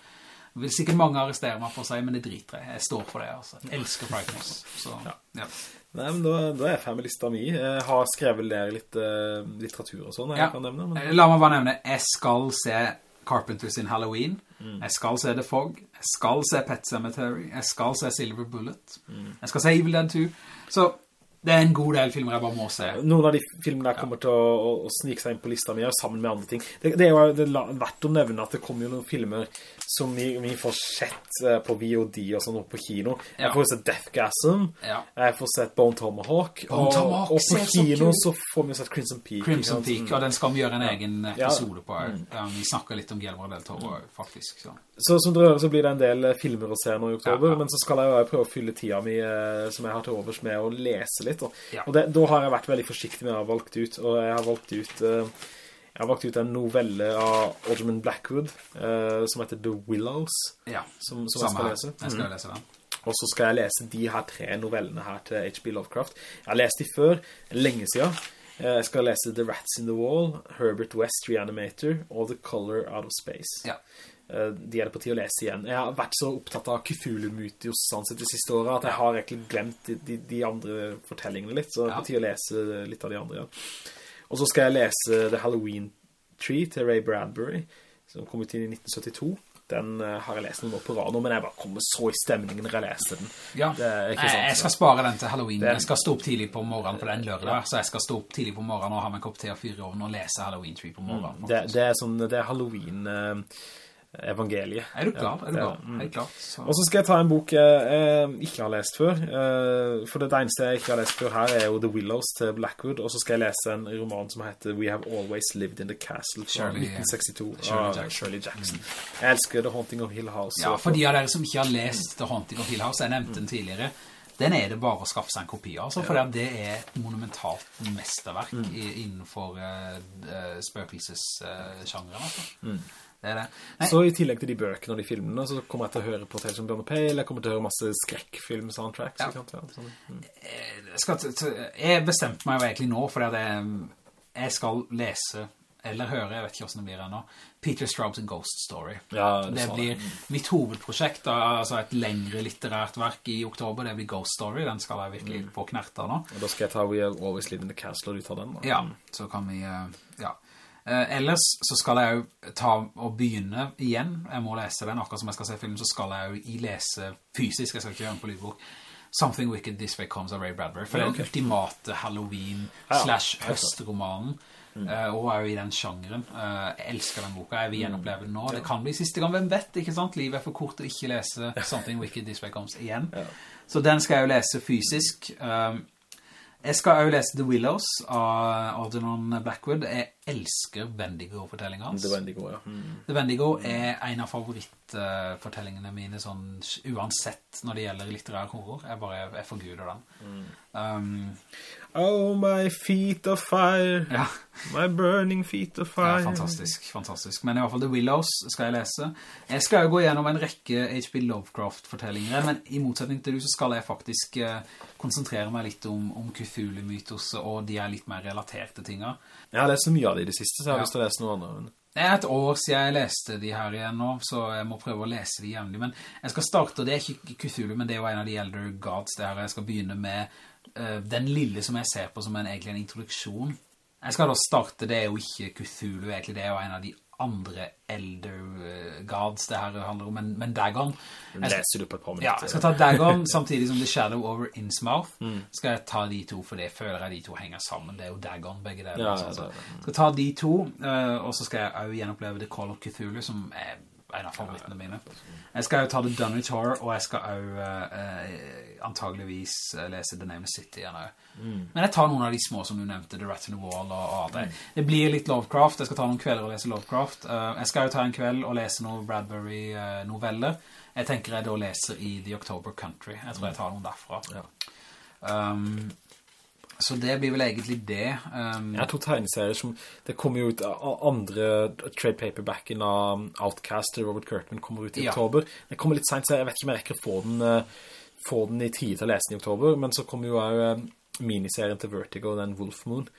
Det vil sikkert mange arrestere meg for si, men det driter jeg. Jeg står for det, altså. Jeg elsker Frighteners. Så, ja. Nei, men da, da er jeg ferdig med lista mi. Jeg har skrevet der litt uh, litteratur og sånn, jeg Ja. kan nevne. Men... Eh, La meg bare nevne, jeg skal se Carpenter sin Halloween, jeg skal se The Fog, jeg skal se Pet Cemetery, jeg skal se Silver Bullet, jeg skal se Evil Dead 2, så det er en god del filmer jeg bare må se. Noen av de filmene der kommer til å, å, å snike seg inn på lista mi, og sammen med andre ting. Det, det er jo det er verdt å nevne at det kommer jo noen filmer som vi, vi får sett eh, på VOD og sånn på kino. Ja. Jeg får sett Deathgasm, Ja. jeg får sett Bone Tomahawk, Bone og, Tomahawk og på ser så kino kul. så får vi sett Crimson Peak. Crimson? Peak, og den skal vi gjøre en egen Ja. episode på. Ja, vi snakker litt om Guillermo del Toro, faktisk. Så. Så som dere hører så blir det en del eh, filmer å se nå i oktober, Ja, ja. men så skal jeg jo prøve å fylle tida mi eh, som jeg har til overs med å lese litt. Og, Ja. og det, da har jeg vært veldig forsiktig med å ha valgt ut, og jeg har valgt ut... eh, Jeg har valgt ut en novelle av Alderman Blackwood, som heter The Willows, Ja, som, som jeg skal lese. Jeg skal Mm. lese den. Og så skal jeg lese de her tre novellene her til H.P. Lovecraft. Jeg har lest de før, lenge siden. Jeg skal lese The Rats in the Wall, Herbert West Reanimator og The Color Out of Space. Ja. Eh, De er det på tid å lese igjen. Jeg har vært så opptatt av Cthulhu-mytios sånn de siste årene, at jeg har egentlig glemt de, de, andre fortellingene litt, så det er Ja. på tid å lese litt av de andre. Ja. Og så skal jeg lese The Halloween Tree til Ray Bradbury, som kom ut i 1972. Den eh, har jeg lest noen år på rad nå, men jeg bare kommer så i stemningen når jeg leser den. Ja, sant, jeg skal spare den til Halloween. Den, Jeg skal stå opp tidlig på morgenen på den lørdag, så jeg skal stå opp tidlig på morgenen og ha meg en kopp te og fyre i ovnen og lese Halloween Tree på morgenen. Det, det er sånn, det er Halloween-evangeliet. Er du klar? Er du Ja, klar? mm. Helt klart. Så. Og så skal jeg ta en bok jeg eh, ikke har lest før. eh, For det eneste jeg ikke har lest før her er jo The Willows til Blackwood. Og så skal jeg lese en roman som heter We Have Always Lived in the Castle fra Shirley- 1962 Shirley av Jackson. Shirley Jackson. Jeg elsker The Haunting of Hill House. Ja, for de av dere som ikke har lest The Haunting of Hill House, jeg nevnte den tidligere, den er det bare å skaffe seg en kopi av, altså, for det er et monumentalt mesterverk i, innenfor uh, spøkelses-sjangeren, altså. Det det. Så i tillegg til de bøkene og de filmene, så kommer jeg til å høre på Tales from the Pale, jeg kommer til å høre masse skrekkfilm-soundtracks. Ja. Ja, sånn. Mm. jeg, t- jeg bestemte meg jo egentlig nå, fordi at jeg, skal lese, eller høre, jeg vet ikke hvordan det blir ennå, Peter Straub's Ghost Story. Ja, det, det blir mitt hovedprosjekt, altså et lengre litterært verk i oktober, det blir Ghost Story, den skal jeg virkelig Mm. få knerter nå. Og da skal jeg ta We Always Live in the Castle, og du tar den da. Ja, så kan vi, eh, ja. Eh, ellers så skal jeg jo ta og begynne igjen, jeg må lese den, akkurat som jeg skal se film, så skal jeg jo lese fysisk, jeg skal ikke gjøre den på lydbok, Something Wicked This Way Comes av Ray Bradbury, for det er den ultimate Halloween Ja, slash helt klart. høstromanen, eh, og er jo i den sjangeren. Eh, jeg elsker den boka, jeg vil gjenoppleve den nå. Det kan bli siste gang, hvem vet, ikke sant? Livet er for kort å ikke lese Something Wicked This Way Comes igjen. Så den skal jeg jo lese fysisk. Um, jeg skal jo lese The Willows av Algernon Blackwood. Jeg elsker Bendigo-fortellingen hans. The Bendigo, ja. Mm. The Bendigo er en av favorittfortellingene mine, sånn, uansett når det gjelder litterær horror. Jeg bare, jeg forguder den. Um, Oh, my feet of fire, ja, my burning feet of fire. ja, fantastisk, fantastisk. Men i hvert fall The Willows skal jeg lese. Jeg skal jo gå gjennom en rekke H.P. Lovecraft-fortellinger, men i motsetning til du så skal jeg faktisk eh, konsentrere meg litt om, om Cthulhu-mytos, og de er litt mer relaterte tingene. Jeg har lest så mye av det i det siste, så jeg har Ja. lyst til å lese noe annet. Det er et år siden jeg leste de her igjen nå, så jeg må prøve å lese de jevnlig. Men jeg skal starte, og det er ikke Cthulhu, men det er jo en av de Elder Gods det her. Jeg skal begynne med eh, den lille som jeg ser på som en, egentlig en introduksjon. Jeg skal da starte, det er jo ikke Cthulhu egentlig, det er jo en av de andre Elder eh, Gods det her handler om, men, men Dagon. Jeg leser du på et par ja, jeg skal ta Dagon samtidig som The Shadow over Innsmouth. Skal jeg ta de to, for det føler jeg de to henger sammen. Det er jo Dagon, begge der. Ja, altså. ja, det er. Skal ta de to, uh, og så skal jeg jo gjenoppleve The Call of Cthulhu, som er en av favorittene mine. Jeg skal jo ta The Dunwich Horror, og jeg skal jo antageligvis eh, lese The Name of City igjen Mm. Men jeg tar noen av de små som du nevnte, The Rat in the Wall og, og det. det. Det blir litt Lovecraft, jeg skal ta noen kvelder og lese Lovecraft. Uh, jeg skal jo ta en kveld og lese noen Bradbury-noveller. jeg tenker jeg da leser i The October Country. Jeg tror jeg tar noen derfra. Um, så det blir vel egentlig det. Um, Jeg tror tegneserier som, det kommer jo ut andre trade paperbacken av Outcast til Robert Kirkman kommer ut i Ja. oktober. Det kommer litt sent, så jeg vet ikke om jeg rekker å få den, eh, få den i tid til å lese den i oktober, men så kommer jo også eh, miniserien til Vertigo, den Wolf Moon. Det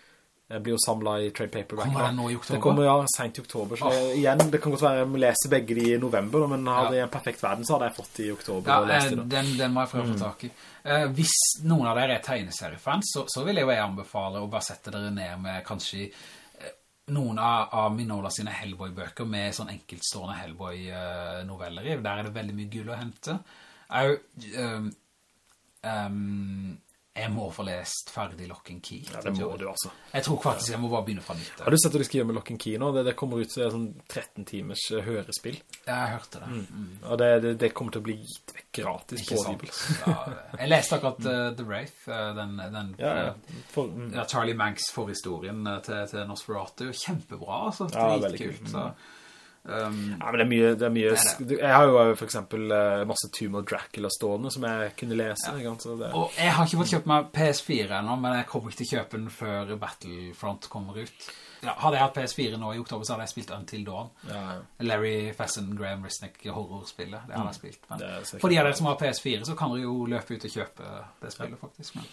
blir jo samlet i trade paperback. Kommer det nå i oktober? Det kommer ja, sent i oktober, så Åh. igjen, det kan godt være jeg leser begge de i november, men hadde Ja. jeg en perfekt verden, så hadde jeg fått de i oktober Ja, lest eh, den, den må jeg prøve å få tak i. Eh, hvis noen av dere er tegneseriefans, så, så vil jeg jo anbefale å bare sette dere ned med kanskje eh, noen av, av Minola sine Hellboy-bøker med sånn enkeltstående Hellboy-noveller i. Der er det veldig mye gull å hente. Jeg, um, um, jeg må få lest ferdig Lock and Key. Ja, det må du altså. Jeg tror faktisk jeg må bare begynne fra nytt. Har du sett at de skriver med Lock and Key nå? Det, det kommer ut til sånn 13 timers hørespill hørespill. Jeg hørte det. Mm. Og det, det, det kommer til å bli gitt vekk gratis Ikke på sant? Ja, jeg leste akkurat uh, The Wraith, uh, den, den Ja, ja. For, mm. Ja, Charlie Manx forhistorien eh, til, til Nosferatu. Kjempebra, altså. Ja, Dritkult, veldig kult. Så. Um, Ja, men det er mye, det er mye Det er Jeg har jo for eksempel eh, masse Tomb of Dracula stående som jeg kunne lese, ja. det, og jeg har ikke fått kjøpt meg PS4 ennå, men jeg kommer ikke til å kjøpe den før Battlefront kommer ut. Ja, hadde jeg hatt PS4 nå i oktober, så hadde jeg spilt Until Dawn. ja, Larry Fasson, Graham Risnick horrorspillet, det hadde jeg spilt. Men Mm. Det er for de av dere som har PS4, så kan dere jo løpe ut og kjøpe det spillet faktisk. Men,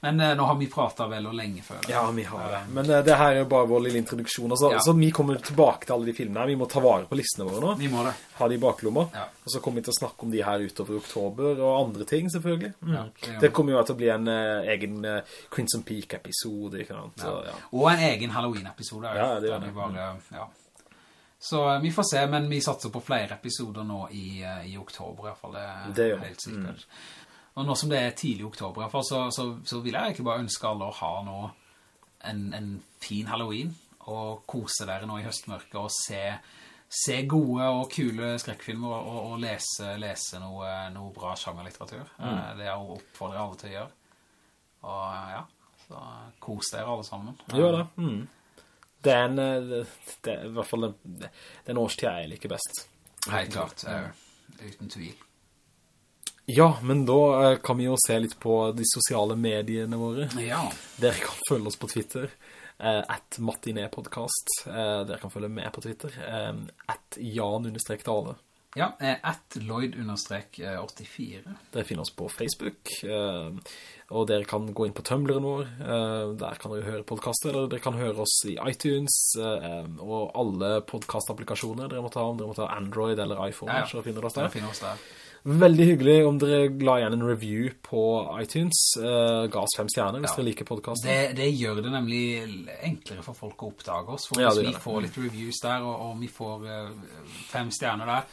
men eh, nå har vi pratet vel og lenge før. det. Ja, vi har det. Men eh, det her er jo bare vår lille introduksjon. Altså, Ja. Så vi kommer tilbake til alle de filmene. her. Vi må ta vare på listene våre nå. Vi må det. Ha de i baklommet Ja. Og så kommer vi til å snakke om de her utover oktober, og andre ting, selvfølgelig. Mm. Ja, det det kommer jo til å bli en eh, egen eh, Crimson Peak-episode, ikke sant? Så, ja. Og en egen Halloween-episode. Ja, det gjør det. Bare, ja. Så eh, vi får se, men vi satser på flere episoder nå i, eh, i oktober i hvert fall. Det, er Det vi. helt sikkert. Og nå som det er tidlig oktober så, så, så vil jeg egentlig bare ønske alle å ha nå en, en fin Halloween, og kose dere nå i høstmørket, og se, se gode og kule skrekkfilmer, og, og, og lese, lese noe, noe bra sjangerlitteratur. Mm. Eh, Det er å oppfordre alle til å gjøre. Og eh, ja, så kos dere alle sammen. Gjør det. Mm. Det er en, det, det er i hvert fall den, den årstiden jeg liker best. Helt klart, eh, uten tvil. Ja, men da eh, kan vi jo se litt på de sosiale mediene våre. Ja, Dere kan følge oss på Twitter, eh, at Martinet-podcast. Eh, dere kan følge med på Twitter, at Jan-Dale. ja at Lloyd-84. Dere finner oss på Facebook, og dere kan gå inn på Tumblr'en vår. Der kan dere høre podcaster, eller dere kan høre oss i iTunes, og alle podcast-applikasjoner dere må ta om. Dere må ta Android eller iPhone, Ja, ja. så finner dere oss Der der. finner oss der. Veldig hyggelig om dere la igjen en review på iTunes. Uh, ga oss fem stjerner hvis Ja. dere liker podcasten. Det, det gjør det nemlig enklere for folk å oppdage oss, for Ja, hvis vi det. får litt reviews der, og, og vi får uh, fem stjerner der,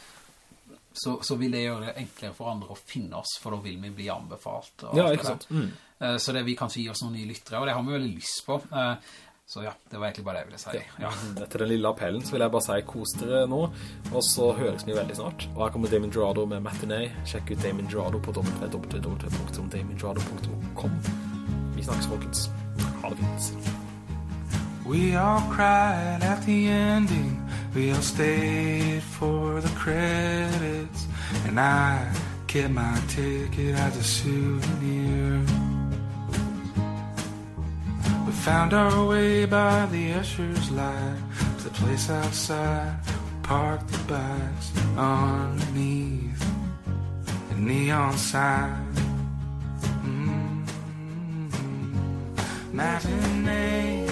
så, så vil det gjøre det enklere for andre å finne oss, for da vil vi bli anbefalt. Ja, ikke sant? Mm. Uh, Så det vi kanskje gi oss noen nye lyttere, og det har vi veldig lyst på. Eh, Så ja, det var egentlig bare det jeg ville si. Ja. Etter den lille appellen så vil jeg bare si kos dere nå, og så høres vi veldig snart. Og her kommer Damien Gerardo med Matinee. Sjekk ut Damien Gerardo på www.damiengerardo.com. Vi snakkes, folkens. Ha det fint. We all cried at the ending. We all stayed for the credits. And I kept my ticket as a souvenir. Found our way by the usher's light to the place outside. Parked the bikes underneath a neon sign. Mm-hmm. Matinee,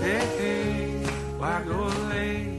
hey, hey, why go late